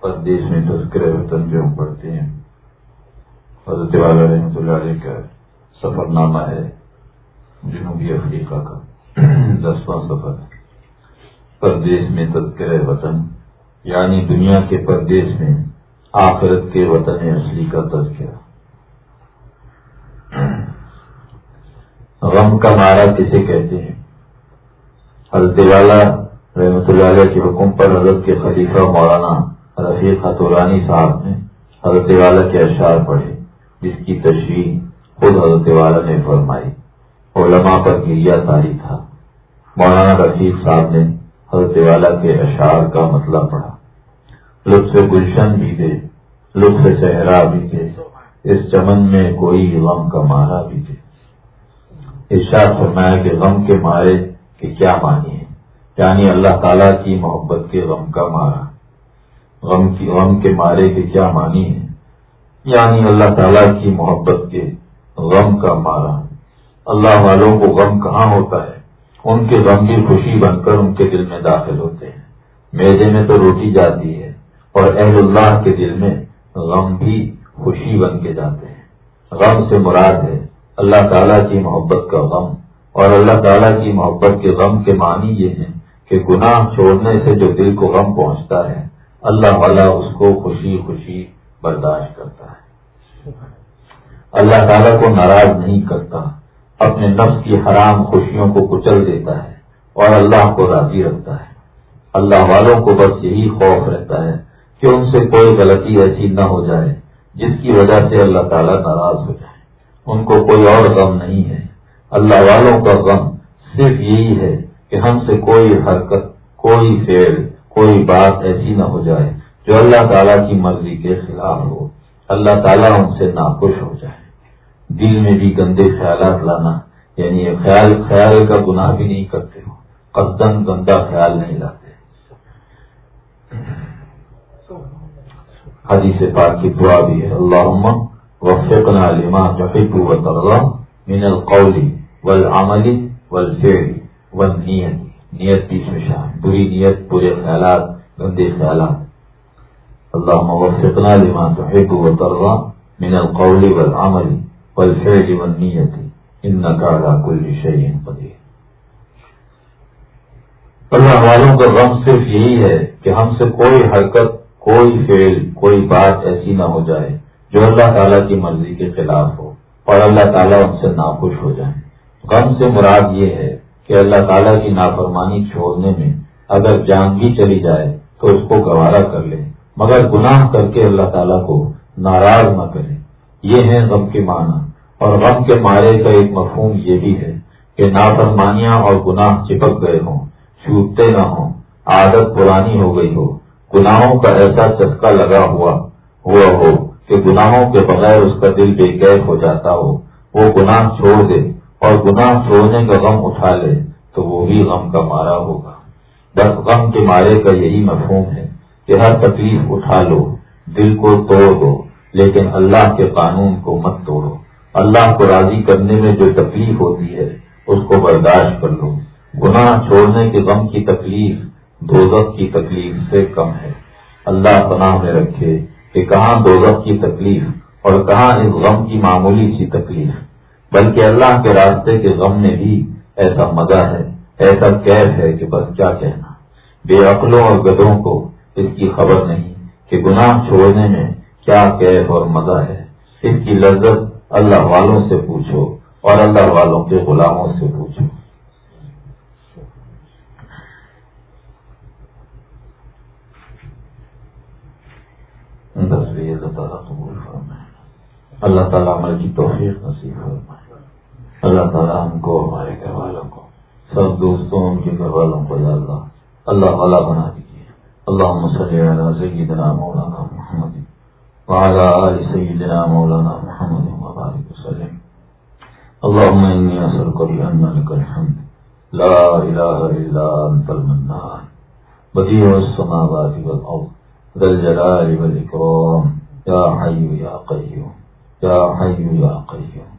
پردیش میں تذکر وطن جو ہم پڑھتے ہیں۔ حضرت والا رحمۃ اللہ علیہ کا سفر نامہ ہے جنوبی افریقہ کا۔ [CLEARS THROAT] دسواں سفر۔ ہے پردیش میں تذکر وطن یعنی دنیا کے پردیش میں آخرت کے وطن اصلی کا تذکرہ۔ غم کا نعرہ کسے کہتے ہیں؟ حضرت والا رحمت اللہ علیہ کے حکم پر حضرت کے خلیفہ مولانا رفیق خطورانی صاحب نے حضرت والا کے اشعار پڑھے، جس کی تشریح خود حضرت والا نے فرمائی۔ علماء پر گریا تاری تھا۔ مولانا رفیق صاحب نے حضرت والا کے اشعار کا مسئلہ پڑھا۔ لطف گلشن بھی تھے لطف صحرا بھی تھے اس چمن میں کوئی غم کا مارا بھی تھے ارشاد فرمایا کہ غم کے مارے کہ کیا مانی ہے یعنی اللہ تعالیٰ کی محبت کے غم کا مارا۔ غم کی، غم کے مارے کے کیا مانی ہے یعنی اللہ تعالیٰ کی محبت کے غم کا مارا۔ اللہ والوں کو غم کہاں ہوتا ہے؟ ان کے غم کی خوشی بن کر ان کے دل میں داخل ہوتے ہیں۔ میدے میں تو روٹی جاتی ہے اور اہل اللہ کے دل میں غم بھی خوشی بن کے جاتے ہیں۔ غم سے مراد ہے اللہ تعالیٰ کی محبت کا غم اور اللہ تعالیٰ کی محبت کے غم کے معنی یہ ہیں کہ گناہ چھوڑنے سے جو دل کو غم پہنچتا ہے، اللہ والا اس کو خوشی خوشی برداشت کرتا ہے۔ اللہ تعالیٰ کو ناراض نہیں کرتا۔ اپنے نفس کی حرام خوشیوں کو کچل دیتا ہے اور اللہ کو راضی رکھتا ہے۔ اللہ والوں کو بس یہی خوف رہتا ہے کہ ان سے کوئی غلطی ایسی نہ ہو جائے جس کی وجہ سے اللہ تعالیٰ ناراض ہو جائے۔ ان کو کوئی اور غم نہیں ہے۔ اللہ والوں کا غم صرف یہی ہے کہ ہم سے کوئی حرکت، کوئی فیل کوئی بات ایسی نہ ہو جائے جو اللہ تعالیٰ کی مرضی کے خلاف ہو۔ اللہ تعالیٰ ان سے ناخوش ہو جائے۔ دل میں بھی گندے خیالات لانا یعنی خیال خیال کا گناہ بھی نہیں کرتے ہو۔ قدم گندا خیال نہیں لاتے۔ حدیث پاک کی دعا بھی ہے۔ اللہ وفقنا لما تحب وترضى من القول والعمل والفعل والنیت۔ نیت کی اس میں بری نیت، برے خیالات، گندے خیالات۔ اللہ وفقنا لما تحب وترضى من القول والعمل والفعل والنیت انك على كل شيء قدیر اللہ والوں کا غم صرف یہی ہے کہ ہم سے کوئی حرکت، کوئی فیل کوئی بات ایسی نہ ہو جائے جو اللہ تعالیٰ کی مرضی کے خلاف ہو اور اللہ تعالیٰ ان سے ناخوش ہو جائیں غم سے مراد یہ ہے کہ اللہ تعالیٰ کی نافرمانی چھوڑنے میں اگر جان بھی چلی جائے تو اس کو گوارا کر لے، مگر گناہ کر کے اللہ تعالیٰ کو ناراض نہ کرے۔ یہ ہے غم کے معنی۔ اور غم کے مارے کا ایک مفہوم یہ بھی ہے کہ نافرمانیاں اور گناہ چپک گئے ہوں، چھوٹتے نہ ہوں، عادت پرانی ہو گئی ہو۔ گناہوں کا ایسا چسکا لگا ہوا ہوا ہو کہ گناہوں کے بغیر اس کا دل بے قید ہو جاتا ہو۔ وہ گناہ چھوڑ دے اور گناہ چھوڑنے کا غم اٹھا لے تو وہ بھی غم کا مارا ہوگا۔ بس غم کے مارے کا یہی مفہوم ہے کہ ہر تکلیف اٹھا لو، دل کو توڑ دو۔ لیکن اللہ کے قانون کو مت توڑو۔ اللہ کو راضی کرنے میں جو تکلیف ہوتی ہے، اس کو برداشت کر لو۔ گناہ چھوڑنے کے غم کی تکلیف دوزخ کی تکلیف سے کم ہے۔ اللہ پناہ میں رکھے کہ کہاں دوزخ کی تکلیف اور کہاں اس غم کی معمولی سی تکلیف۔ بلکہ اللہ کے راستے کے غم میں بھی ایسا مزہ ہے، ایسا قید ہے کہ بس کیا کہنا۔ بے عقلوں اور گدوں کو اس کی خبر نہیں کہ گناہ چھوڑنے میں کیا قید اور مزہ ہے؟ اس کی لذت اللہ والوں سے پوچھو اور اللہ والوں کے غلاموں سے پوچھو۔ اللہ تعالیٰ قبول فرمائے۔ اللہ تعالیٰ عمل کی توفیق نصیب فرمائے۔ اللہ تعالیٰ ہم کو ہمارے گھر والوں کو، سب دوستوں، ان کے گھر والوں کو اللہ اللہ والا بنا دیجیے۔ اللہ مسلم سیدنا مولانا محمد۔ وعلى آل سيدنا مولانا محمد وبارك وسلم. اللهم إني أسألك بأن لك الحمد. لا إله إلا أنت المنان. بديع السماوات والأرض. ذا الجلال والإكرام. يا حي يا قيوم. يا حي يا قيوم.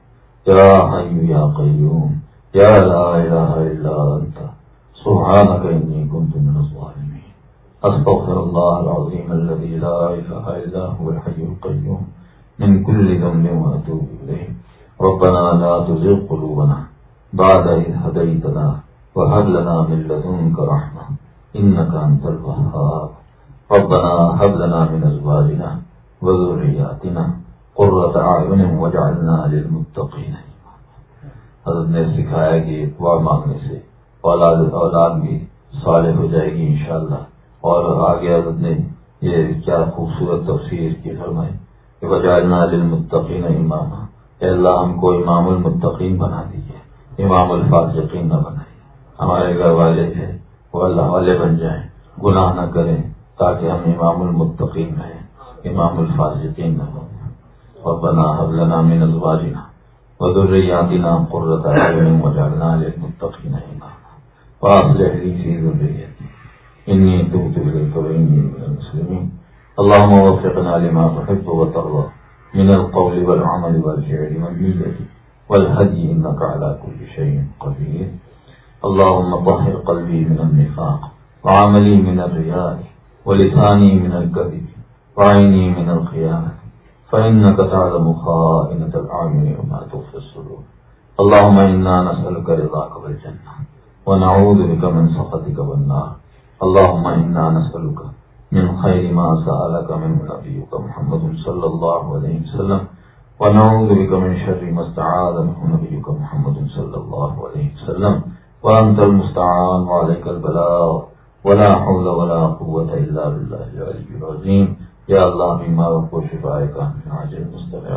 يا حي يا قيوم. يا لا إله إلا أنت. سبحانك إني كنت من الظالمين. أستغفر الله العظيم الذي لا إله إلا هو الحي القيوم من كل ذنب وأتوب إليه. ربنا لا تزغ قلوبنا بعد إذ هديتنا وهب لنا من لدنك رحمة إنك أنت الوهاب. ربنا هب لنا من أزواجنا وذرياتنا قرة أعين واجعلنا للمتقين حضرت نے سکھایا کہ دعا مانگنے سے اولاد اولاد بھی صالح ہو جائے گی انشاءاللہ. اور آگے حضرت نے یہ کیا خوبصورت تفسیر کی فرمائی کہ وجعلنا للمتقین امام اے اللہ، ہم کو امام المتقین بنا دیجیے امام الفاظ یقین نہ بنائے ہمارے گھر والے ہیں۔ وہ اللہ والے بن جائیں۔ گناہ نہ کریں تاکہ ہم امام المتقین رہیں امام الفاظ نہ ہوں۔ ربنا هب لنا من ازواجنا وذرياتنا قرة اعين واجعلنا للمتقين اماما۔ واصلح لي في ذريتي اني تبت اليك واني من المسلمين. اللهم وفقنا لما تحب وترضى. من القول والعمل والفعل والنية والهدي انك على كل شيء قدير. اللهم طهر قلبي من النفاق وعملي من الرياء ولساني من الكذب وعيني من الخيانة. فإنك تعلم خائنة الأعين وما تخفي الصدور. اللهم إنا نسألك رضاك والجنة ونعوذ بك من سخطك والنار. اللهم إنا نسألك من خير ما سألك من نبيك محمد صلى الله عليه وسلم، ونعوذ بك من شر ما استعاذ منه نبيك محمد صلى الله عليه وسلم. وأنت المستعان وعليك البلاغ. ولا حول ولا قوة إلا بالله العلي العظيم. یا اللہ بیماروں کو شفا کا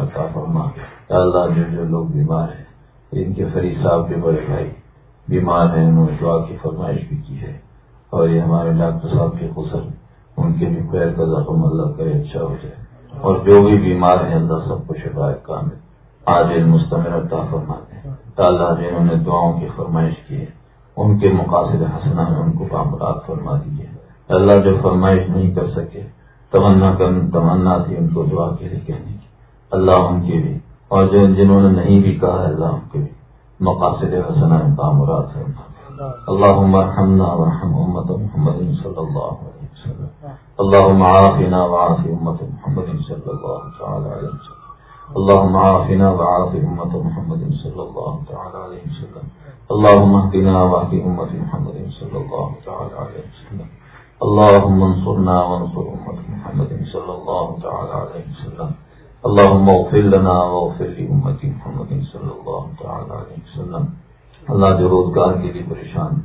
عطا فرما. یا اللہ جو جو لوگ بیمار ہیں، ان کے فرید صاحب کے بڑے بھائی، بیمار ہیں، انہوں نے دعا کی، فرمائش بھی کی ہے۔ اور یہ ہمارے ڈاکٹر صاحب کے خسر ان کے بھی پیر کا زخم اللہ کرے اچھا ہو جائے۔ اور جو بھی بیمار ہیں، اللہ سب کو شفا کام ہے آج مستمر عطا فرما دیں اللہ جنہوں نے دعاؤں کی فرمائش کی ہے۔ ان کے مقاصد حسنہ میں ان کو کامرات فرما دیجیے اللہ جو فرمائش نہیں کر سکے، تمنا کر تمنا تھی ان کو دعا کے لیے کہنے کی۔ اللہ ان کی بھی۔ اور جو جنہوں نے نہیں بھی کہا، اللہ ان کے بھی۔ مقاصد حسنا تعمرات ہے اللہ مرحمنا ورحم امت محمد صلی اللہ علیہ وسلم. اللهم عافنا وعاف امت محمد صلی اللہ تعالی علیہ وسلم. اللهم عافنا وعاف امت محمد صلی اللہ تعالی علیہ وسلم. اللهم اهدنا واهد امت محمد صلی اللہ تعالی علیہ وسلم. اللهم انصرنا وانصر امت محمد صلی اللہ تعالی علیہ وسلم. اللهم اغفر لنا واغفر لامت محمد صلی اللہ تعالی علیہ وسلم. اللہ جو روزگار کے لیے پریشان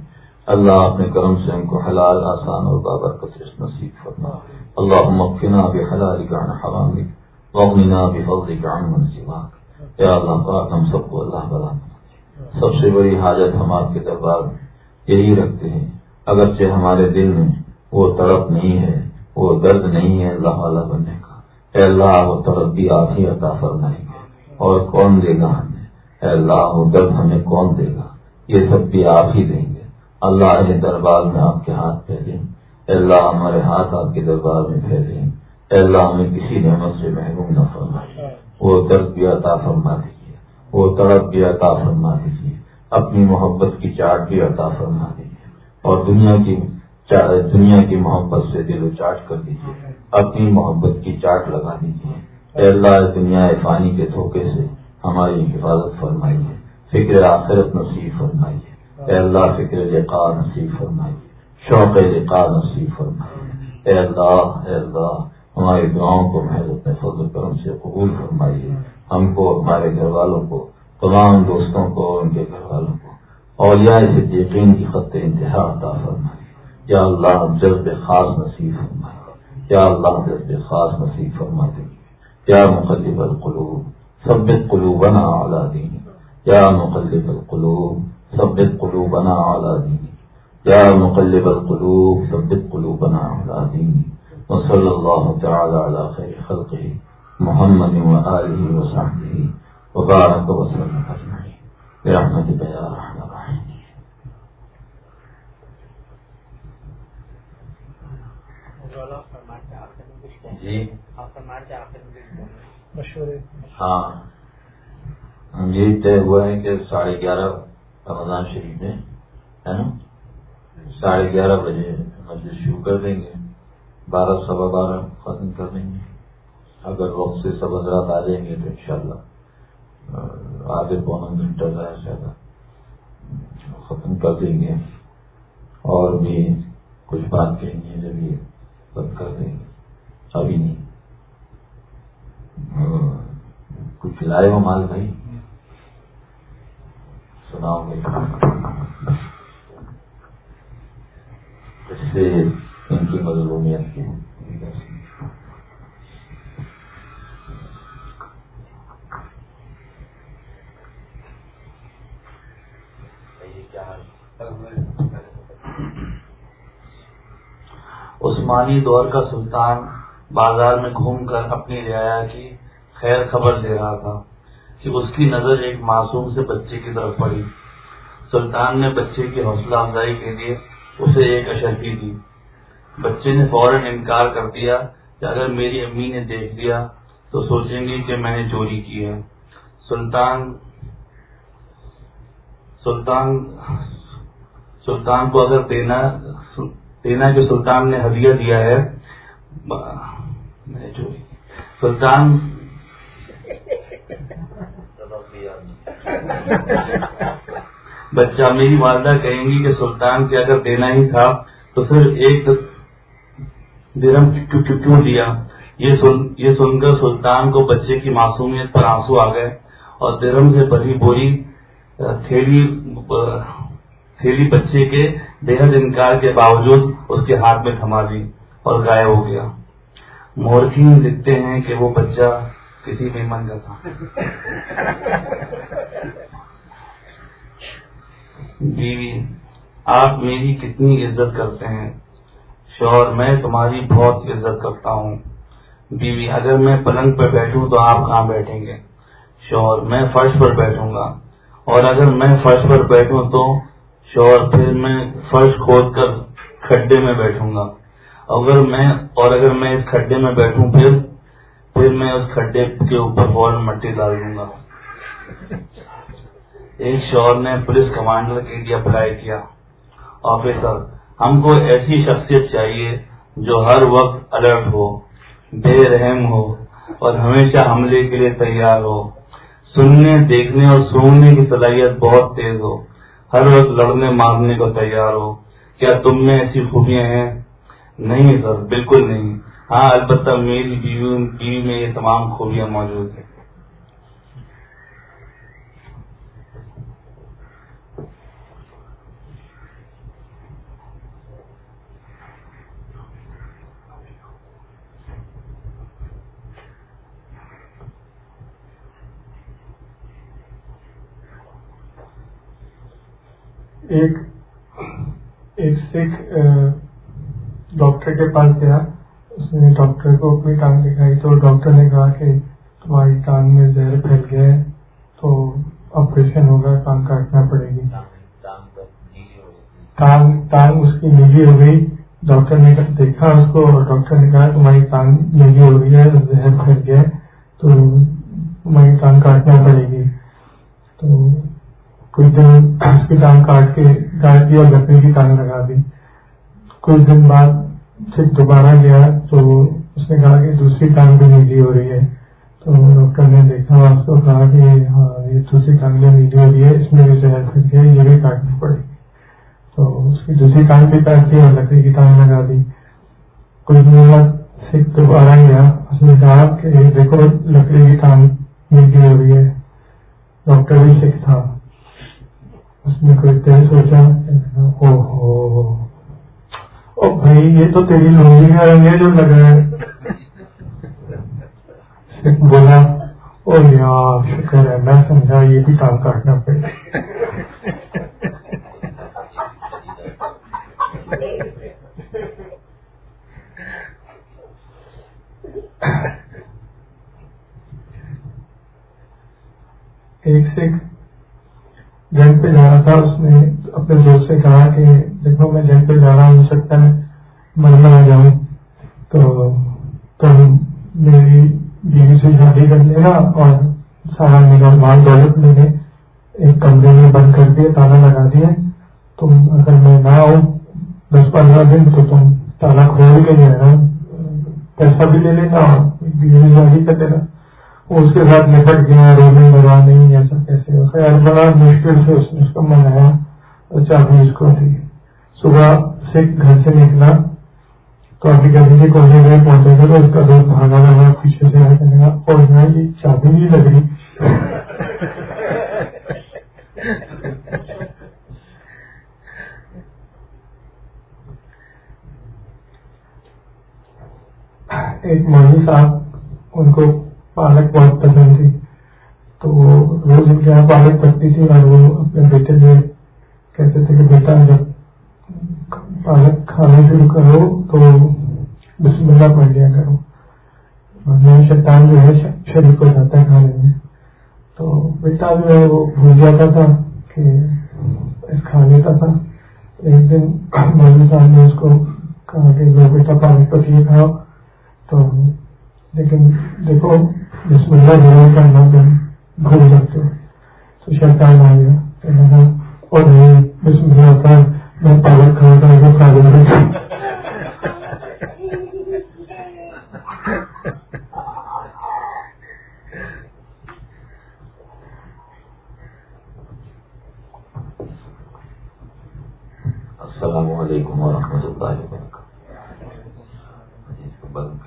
اللہ اپنے کرم سے ان کو حلال، آسان اور بابرکت نصیب فرما۔ اللهم اغفنا بحلالك عن حرامك واغننا بفضلك عن من سواك یا اللہ پاک، ہم سب کو اللہ بلا۔ سب سے بڑی حاجت ہم آپ کے دربار میں یہی رکھتے ہیں۔ اگرچہ ہمارے دل میں وہ تڑپ نہیں ہے، وہ درد نہیں ہے اللہ والا بننے کا۔ اے اللہ، وہ تڑپ بھی آپ ہی عطا فرمائیں گے۔ اور کون دے گا ہمیں؟ اے اللہ، وہ درد ہمیں کون دے گا؟ یہ سب بھی آپ ہی دیں گے۔ اللہ کے دربار میں آپ کے ہاتھ پھیلیں اللہ ہمارے ہاتھ آپ کے دربار میں پھیلیں اللہ ہمیں کسی نعمت سے محروم نہ فرمائے وہ درد بھی عطا فرما دیجیے۔ وہ تڑپ بھی عطا فرما دیجیے۔ اپنی محبت کی چاٹ بھی عطا فرما دیجیے۔ اور دنیا کی دنیا کی محبت سے دل و چاٹ کر دیجیے۔ اپنی محبت کی چاٹ لگا دیجیے۔ اللہ دنیا فانی کے دھوکے سے ہماری حفاظت فرمائیے۔ فکر آخرت نصیب فرمائیے۔ اے اللہ، فکر لقاء نصیب فرمائیے۔ شوق لقاء نصیب فرمائیے۔ اے اللہ اے اللہ، ہماری دعاؤں کو محض فضل کرم سے قبول فرمائیے۔ ہم کو، ہمارے گھر والوں کو، تمام دوستوں کو، ان کے گھر والوں کو اور یا اسے یقین کی خط انتہا عطا فرمائیے۔ یا اللہ جذب خاص نصیب فرمائے یا اللہ، جذب خاص نصیب فرما دیں یا مقلب القلوب، ثبت قلوبنا على دینی یا مقلب القلوب ثبت قلوبنا على دینی یا مقلب القلوب ثبت قلوبنا على دینی وصلی اللہ تعالی علی خیر خلقه محمد وآلہ وصحبہ وبارک وسلم اجمعین برحمتک یا رحمت جی؟ ہاں۔ یہ طے ہوا ہے کہ ساڑھے گیارہ رمضان شریف میں، ہے نا؟ ساڑھے گیارہ بجے مجلس شروع کر دیں گے، بارہ سوا بارہ ختم کر دیں گے۔ اگر وقت سے سب حضرات آ جائیں گے تو انشاءاللہ آدھے پونا گھنٹہ زیادہ زیادہ ختم کر دیں گے۔ اور بھی کچھ بات کہیں گے جب یہ بند کر دیں گے۔ ابھی نہیں۔ ہاں، کچھ لائے ہو مال بھائی؟ سناؤ گے اس سے ان کی مظلومیت کی۔ عثمانی دور کا سلطان بازار میں گھوم کر اپنی رعایا کی خیر خبر دے رہا تھا۔ کہ اس کی نظر ایک معصوم سے بچے کی طرف پڑی۔ سلطان نے بچے کی حوصلہ افزائی کے لیے اسے ایک اشرفی دی۔ بچے نے فوراً انکار کر دیا کہ اگر میری امی نے دیکھ لیا تو سوچیں گے کہ میں نے چوری کی ہے۔ سلطان سلطان سلطان کو اگر دینا دینا کہ سلطان نے ہدیہ دیا ہے سلطان [LAUGHS] بچہ میری والدہ کہیں گی کہ سلطان سے اگر دینا ہی تھا تو پھر ایک درم کیوں دیا؟ یہ سن کر سلطان کو بچے کی معصومیت پر آنسو آ گئے اور درم سے بڑی بوری تھیلی بچے کے بےحد انکار کے باوجود اس کے ہاتھ میں تھما دی اور غائب ہو گیا۔ مورخین لکھتے ہیں کہ وہ بچہ کسی مہمان کا تھا۔ بیوی، آپ میری کتنی عزت کرتے ہیں۔ شور میں تمہاری بہت عزت کرتا ہوں۔ بیوی، اگر میں پلنگ پر بیٹھوں تو آپ کہاں بیٹھیں گے؟ شور میں فرش پر بیٹھوں گا۔ اور اگر میں فرش پر بیٹھوں تو شور پھر میں فرش کھود کر کھڈے میں بیٹھوں گا۔ اگر میں، اور اگر میں اس کھڈے میں بیٹھوں، پھر پھر میں اس کھڈے کے اوپر فوراً مٹی ڈال دوں گا۔ ایک شور نے پولیس کمانڈر کے لیے اپلائی کیا۔ آفیسر، ہم کو ایسی شخصیت چاہیے جو ہر وقت الرٹ ہو، بے رحم ہو اور ہمیشہ حملے کے لیے تیار ہو۔ سننے، دیکھنے اور سننے کی صلاحیت بہت تیز ہو۔ ہر وقت لڑنے، مارنے کو تیار ہو۔ کیا تم میں ایسی خوبیاں ہیں؟ نہیں سر، بالکل نہیں۔ ہاں البتہ میری بیوی میں یہ تمام خوبیاں موجود ہیں۔ ایک ایک سکھ ڈاکٹر کے پاس گیا۔ ڈاکٹر کو اپنی ٹانگ دکھائی تو ڈاکٹر نے کہا کہ تمہاری ٹانگ میں زہر پھیل گیا ہے، تو آپریشن ہوگا، ٹانگ کاٹنا پڑے گی۔ ٹانگ ٹانگ اس کی نیلی ہو گئی۔ ڈاکٹر نے دیکھا اس کو اور ڈاکٹر نے کہا، تمہاری ٹانگ نیلی ہو گئی ہے، زہر پھیل گیا ہے، تو تمہاری ٹانگ کاٹنا پڑے گی۔ تو کچھ دن اس کی ٹانگ کاٹ کے کاٹ دی اور لکڑی کی ٹانگ لگا دی۔ کچھ دن بعد پھر دوبارہ گیا تو اس نے کہا کہ دوسری ٹانگ بھی نیلی ہو رہی ہے۔ تو ڈاکٹر نے دیکھا اس کو کہا کہ ہاں یہ دوسری ٹانگ بھی نیلی ہو رہی ہے، اس میں بھی زہر یہ بھی کاٹنی پڑے۔ گی تو اس کی دوسری ٹانگ بھی کاٹ دی اور لکڑی کی ٹانگ لگا دی۔ کچھ دن بعد پھر دوبارہ گیا، اس نے کہا کہ دیکھو، لکڑی کی ٹانگ نیلی ہو رہی ہے۔ ڈاکٹر بھی سکھ تھا۔ اس نے کوئی دیر سوچا او بھائی یہ تو تیری لونگی کا رنگ ہے جو لگا ہے بولا او یار شکر ہے میں سمجھا یہ بھی کام کاٹنا پڑے ایک سکھ جنگ پہ جا رہا تھا اس نے اپنے دوست سے کہا کہ دیکھو، میں جنگ پہ جا رہا ہوں سکتا ہے مرنا آ جاؤں۔ تو تم میری بیوی سے شادی کر لینا اور سارا میرا مال دولت میں نے ایک کمرے میں بند کر دیا، تالا لگا دیا۔ تم اگر میں نہ آؤں دس پندرہ دن، تو تم تالا کھول کے جو ہے پیسہ بھی لے لینا اور بیوی شادی کر دینا۔ اس کے ساتھ نپٹ گیا، رونے لگا نہیں، ایسا کیسے؟ خیر بڑا مشکل سے اس نے اس کو منگایا اور اچھا، چابی اس کو دی صبح سے گھر سے نکلا تو ابھی کبھی سے کونے میں پہنچے گا تو اس کا دوست بھاگا لگا پیچھے سے آ کرے گا اور یہ چابی نہیں لگ رہی۔ ایک مولوی صاحب، ان کو پالک بہت پسند تھی۔ تو روز ان کے یہاں پالک پکتی تھی اور وہ اپنے بیٹے سے کہتے تھے کہ بیٹا، جب پالک کھانا شروع کرو تو بسم اللہ پڑھ لیا کرو۔ شیطان جو ہے شریک ہو جاتا ہے کھانے میں۔ تو بیٹا جو ہے وہ بھول جاتا تھا کہ اس کھانے کا تھا۔ ایک دن مولوی صاحب نے اس کو کہا کہ جو بیٹا پانی پتی کھاؤ۔ تو لیکن دیکھو، بسم اللہ ضرور کرنا مطلب تم بھول جاتے ہو۔ تو شیطان آ گیا۔ اور بسم اللہ کا میں پالک کھانا چاہیے کھا دوں السلام علیکم ورحمۃ اللہ وبرکاتہ